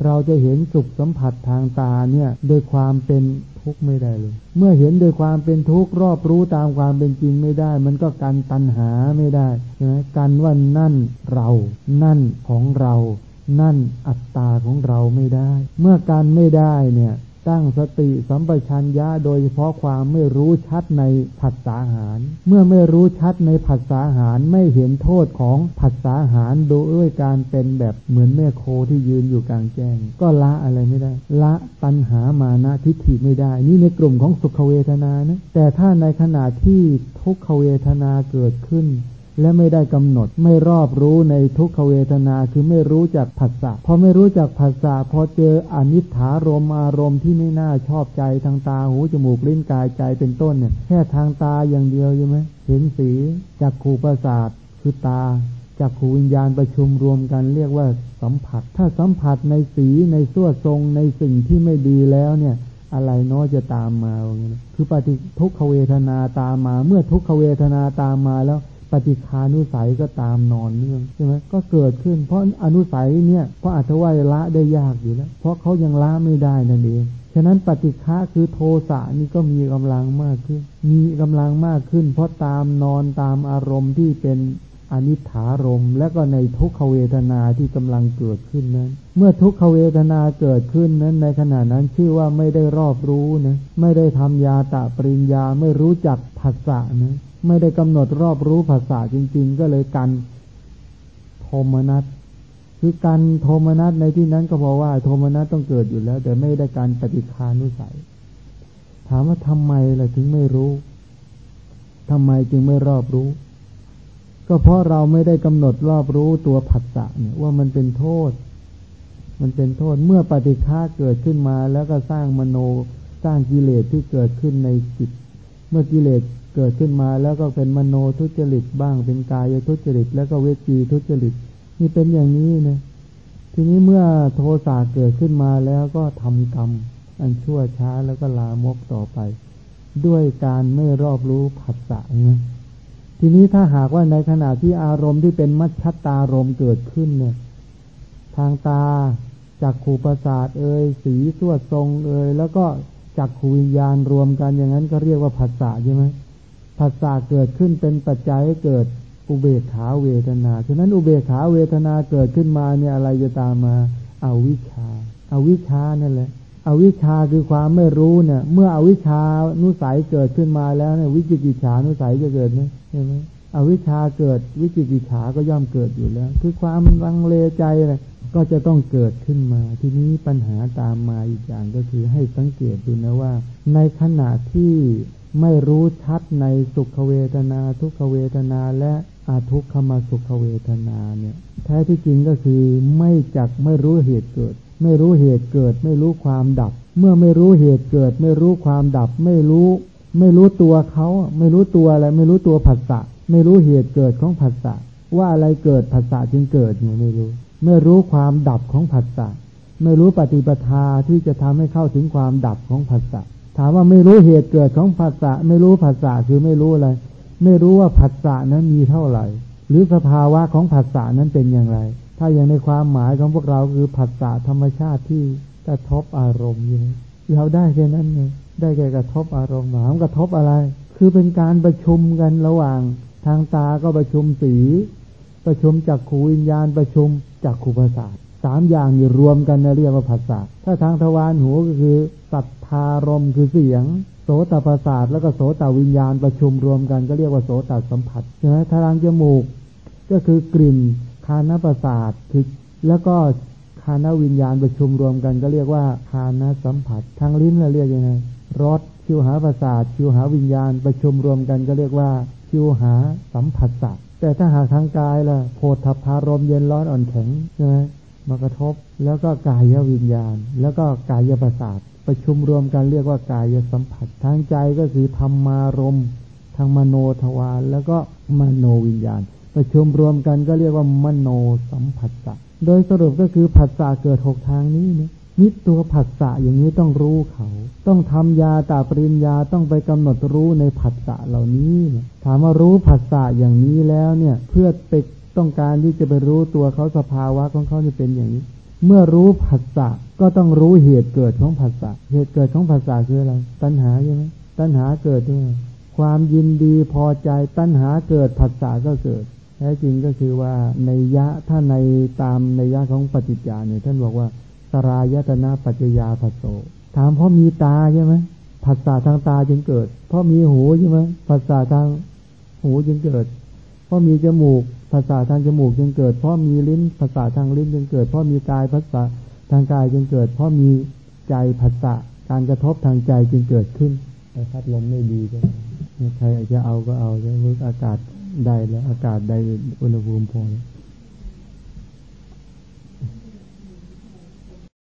เราจะเห็นสุขสัมผัสทางตาเนี่ยโดยความเป็นทุกข์ไม่ได้เลย เมื่อเห็นโดยความเป็นทุกข์รอบรู้ตามความเป็นจริงไม่ได้ มันก็กันตัณหาไม่ได้ใช่ไหมกันว่านั่นเรา นั่นของเรา นั่นอัตตาของเราไม่ได้ เมื่อการไม่ได้เนี่ย ตั้งสติสัมปชัญญะโดยเฉพาะความไม่รู้ชัดในผัสสาหาร เมื่อไม่รู้ชัดในผัสสาหารไม่เห็นโทษของผัสสาหารโดยด้วยการเป็นแบบเหมือนแม่โคที่ยืนอยู่กลางแจ้ง ก็ละอะไรไม่ได้ ละตัณหามานะทิฏฐิไม่ได้ นี่ในกลุ่มของสุขเวทนานะแต่ถ้าในขณะที่ทุกขเวทนาเกิดขึ้น และไม่ได้กำหนดไม่รอบรู้ในทุกขเวทนาคือไม่รู้จักผัสสะพอไม่รู้จักผัสสะพอเจออนิถารมอารมณ์ที่ไม่น่าชอบใจทางตาหูจมูกลิ้นกายใจเป็นต้นเนี่ยแค่ทางตาอย่างเดียวใช่ไหมเห็นสีจากขูประสาทคือตาจากขูวิญญาณประชุมรวมกันเรียกว่าสัมผัส ถ้าสัมผัสในสีในส่วทรงในสิ่งที่ไม่ดีแล้วเนี่ยอะไรน้อยจะตามมา คือปฏิทุกขเวทนาตามมา เมื่อทุกขเวทนาตามมาแล้ว ปฏิคานุสัยก็ตามนอนเนื่องใช่ไหมก็เกิดขึ้น เพราะอนุสัยเนี่ยเพราะอัตวัยละได้ยากอยู่แล้ว เพราะเขายังละไม่ได้นั่นเองฉะนั้นปฏิฆาคือโทสะนี่ก็มีกำลังมากขึ้น มีกำลังมากขึ้น เพราะตามนอนตามอารมณ์ที่เป็น อนิถารมและก็ในทุกขเวทนาที่กำลังเกิดขึ้นนั้น เมื่อทุกขเวทนาเกิดขึ้นนั้น ในขณะนั้นชื่อว่าไม่ได้รอบรู้นะไม่ได้ทำยาตะปริญญาไม่รู้จักภาษานะไม่ได้กำหนดรอบรู้ภาษาจริง ๆ ก็เลยกันโทมนัสคือการโทมนัสในที่นั้นก็เพราะว่าโทมนัสต้องเกิดอยู่แล้ว แต่ไม่ได้การปฏิคานุสัย ถามว่าทำไมล่ะถึงไม่รู้ทำไมจึงไม่รอบรู้ ก็เพราะเราไม่ได้กำหนดรอบรู้ตัวผัสสะเนี่ยว่ามันเป็นโทษ มันเป็นโทษเมื่อปฏิฆาเกิดขึ้นมาแล้วก็สร้างมโนสร้างกิเลสที่เกิดขึ้นในจิต เมื่อกิเลสเกิดขึ้นมาแล้วก็เป็นมโนทุจริตบ้าง เป็นกายทุจริต แล้วก็เวจีทุจริตนี่เป็นอย่างนี้นะทีนี้เมื่อโทสะเกิดขึ้นมาแล้วก็ทำกรรม อันชั่วช้าแล้วก็ลามกต่อไป ด้วยการไม่รอบรู้ผัสสะเนะ ทีนี้ถ้าหากว่าในขณะที่อารมณ์ที่เป็นมัชชตตารมเกิดขึ้นเนี่ย ทางตาจากขูประสาทเอ่ยสีสวดทรงเอ่ยแล้วก็จากขูวิญญาณรวมกันอย่างนั้นก็เรียกว่าผัสสะใช่ไหมผัสสะเกิดขึ้นเป็นปัจจัยให้เกิดอุเบกขาเวทนา ฉะนั้นอุเบกขาเวทนาเกิดขึ้นมาเนี่ยอะไรจะตามมาอาวิชชาอาวิชชานั่นแหละ อวิชชาคือความไม่รู้เนี่ย เมื่ออวิชชานุสัยเกิดขึ้นมาแล้วเนี่ย วิจิกิจฉานุสัยจะเกิดไหมใช่ไหมอวิชชาเกิดวิจิกิจฉาก็ย่อมเกิดอยู่แล้ว คือความลังเลใจเลยก็จะต้องเกิดขึ้นมา ทีนี้ปัญหาตามมาอีกอย่างก็คือให้สังเกตดูนะว่า ในขณะที่ไม่รู้ชัดในสุขเวทนา ทุกขเวทนาและอาทุกขมสุขเวทนาเนี่ย แท้ที่จริงก็คือไม่จักไม่รู้เหตุเกิด ไม่รู้เหตุเกิด ไม่รู้ความดับ เมื่อไม่รู้เหตุเกิด ไม่รู้ความดับ ไม่รู้ ไม่รู้ตัวเขาไม่รู้ตัวอะไร ไม่รู้ตัวผัสสะไม่รู้เหตุเกิดของผัสสะว่าอะไรเกิดผัสสะจึงเกิดเนี่ยไม่รู้ ไม่รู้ความดับของผัสสะไม่รู้ปฏิปทาที่จะทำให้เข้าถึงความดับของผัสสะถามว่าไม่รู้เหตุเกิดของผัสสะไม่รู้ผัสสะคือไม่รู้อะไร ไม่รู้ว่าผัสสะนั้นมีเท่าไหร่ หรือสภาวะของผัสสะนั้นเป็นอย่างไร ถ้าอย่างในความหมายของพวกเราคือผัสสะธรรมชาติที่กระทบอารมณ์อยู่เราได้แค่นั้นไงได้แค่กระทบอารมณ์หมายกระทบอะไร คือเป็นการประชุมกันระหว่าง ทางตาก็ประชุมสี ประชุมจากขูวิญญาณประชุมจากขูประสาทสามอย่างนี่รวมกันนะเรียกว่าภาษาถ้าทางทวารหูก็คือสัทธารมคือเสียง โสตประสาทแล้วก็โสตวิญญาณประชุมรวมกันก็เรียกว่าโสตสัมผัสใช่ไหมทางจมูกก็คือกลิ่น คานประสาทคือแล้วก็คานวิญญาณประชุมรวมกัน ก็เรียกว่าคานสัมผัส ทางลิ้นเราเรียกยังไงรสชิวหาประสาทชิวหาวิญญาณประชุมรวมกัน ก็เรียกว่าชิวหาสัมผัสสัแต่ถ้าหากทางกายล่ะโพธพารมเย็นร้อนอ่อนแข็งใช่ไหมมากระทบแล้วก็กายวิญญาณ แล้วก็กายประสาทประชุมรวมกันเรียกว่ากายสัมผัส ทางใจก็คือธรรมารมทางมโนทวารแล้วก็มโนวิญญาณ ประชุมรวมกันก็เรียกว่ามโนสัมผัสสะโดยสรุปก็คือผัสสะเกิดหกทางนี้เนี่ยนิตัวผัสสะอย่างนี้ต้องรู้เขา ต้องทำยาตาปริญญาต้องไปกำหนดรู้ในผัสสะเหล่านี้ถามว่ารู้ผัสสะอย่างนี้แล้วเนี่ยเพื่อไปต้องการที่จะไปรู้ตัวเขาสภาวะของเขาจะเป็นอย่างนี้ เมื่อรู้ผัสสะก็ต้องรู้เหตุเกิดของผัสสะเหตุเกิดของผัสสะคืออะไร ตัณหาใช่ไหมตัณหาเกิดด้วย ความยินดีพอใจตัณหาเกิดผัสสะก็เกิด แท้จริงก็คือว่าในยะถ้าในตามในยะของปฏิจจาเนี่ยท่านบอกว่าสรายตนาปัจจยาผัสโสถามเพราะมีตาใช่ไหมผัสสะทางตาจึงเกิด เพราะมีหูใช่ไหมผัสสะทางหูจึงเกิด เพราะมีจมูกภาษาทางจมูกจึงเกิด เพราะมีลิ้นภาษาทางลิ้นจึงเกิด เพราะมีกายภาษาทางกายจึงเกิด เพราะมีใจภาษาการกระทบทางใจจึงเกิดขึ้นพัดลมไม่ดีก็ใครจะเอาก็เอาใช่ไหมอากาศ ได้แล้ว อากาศได้อุณหภูมิพอ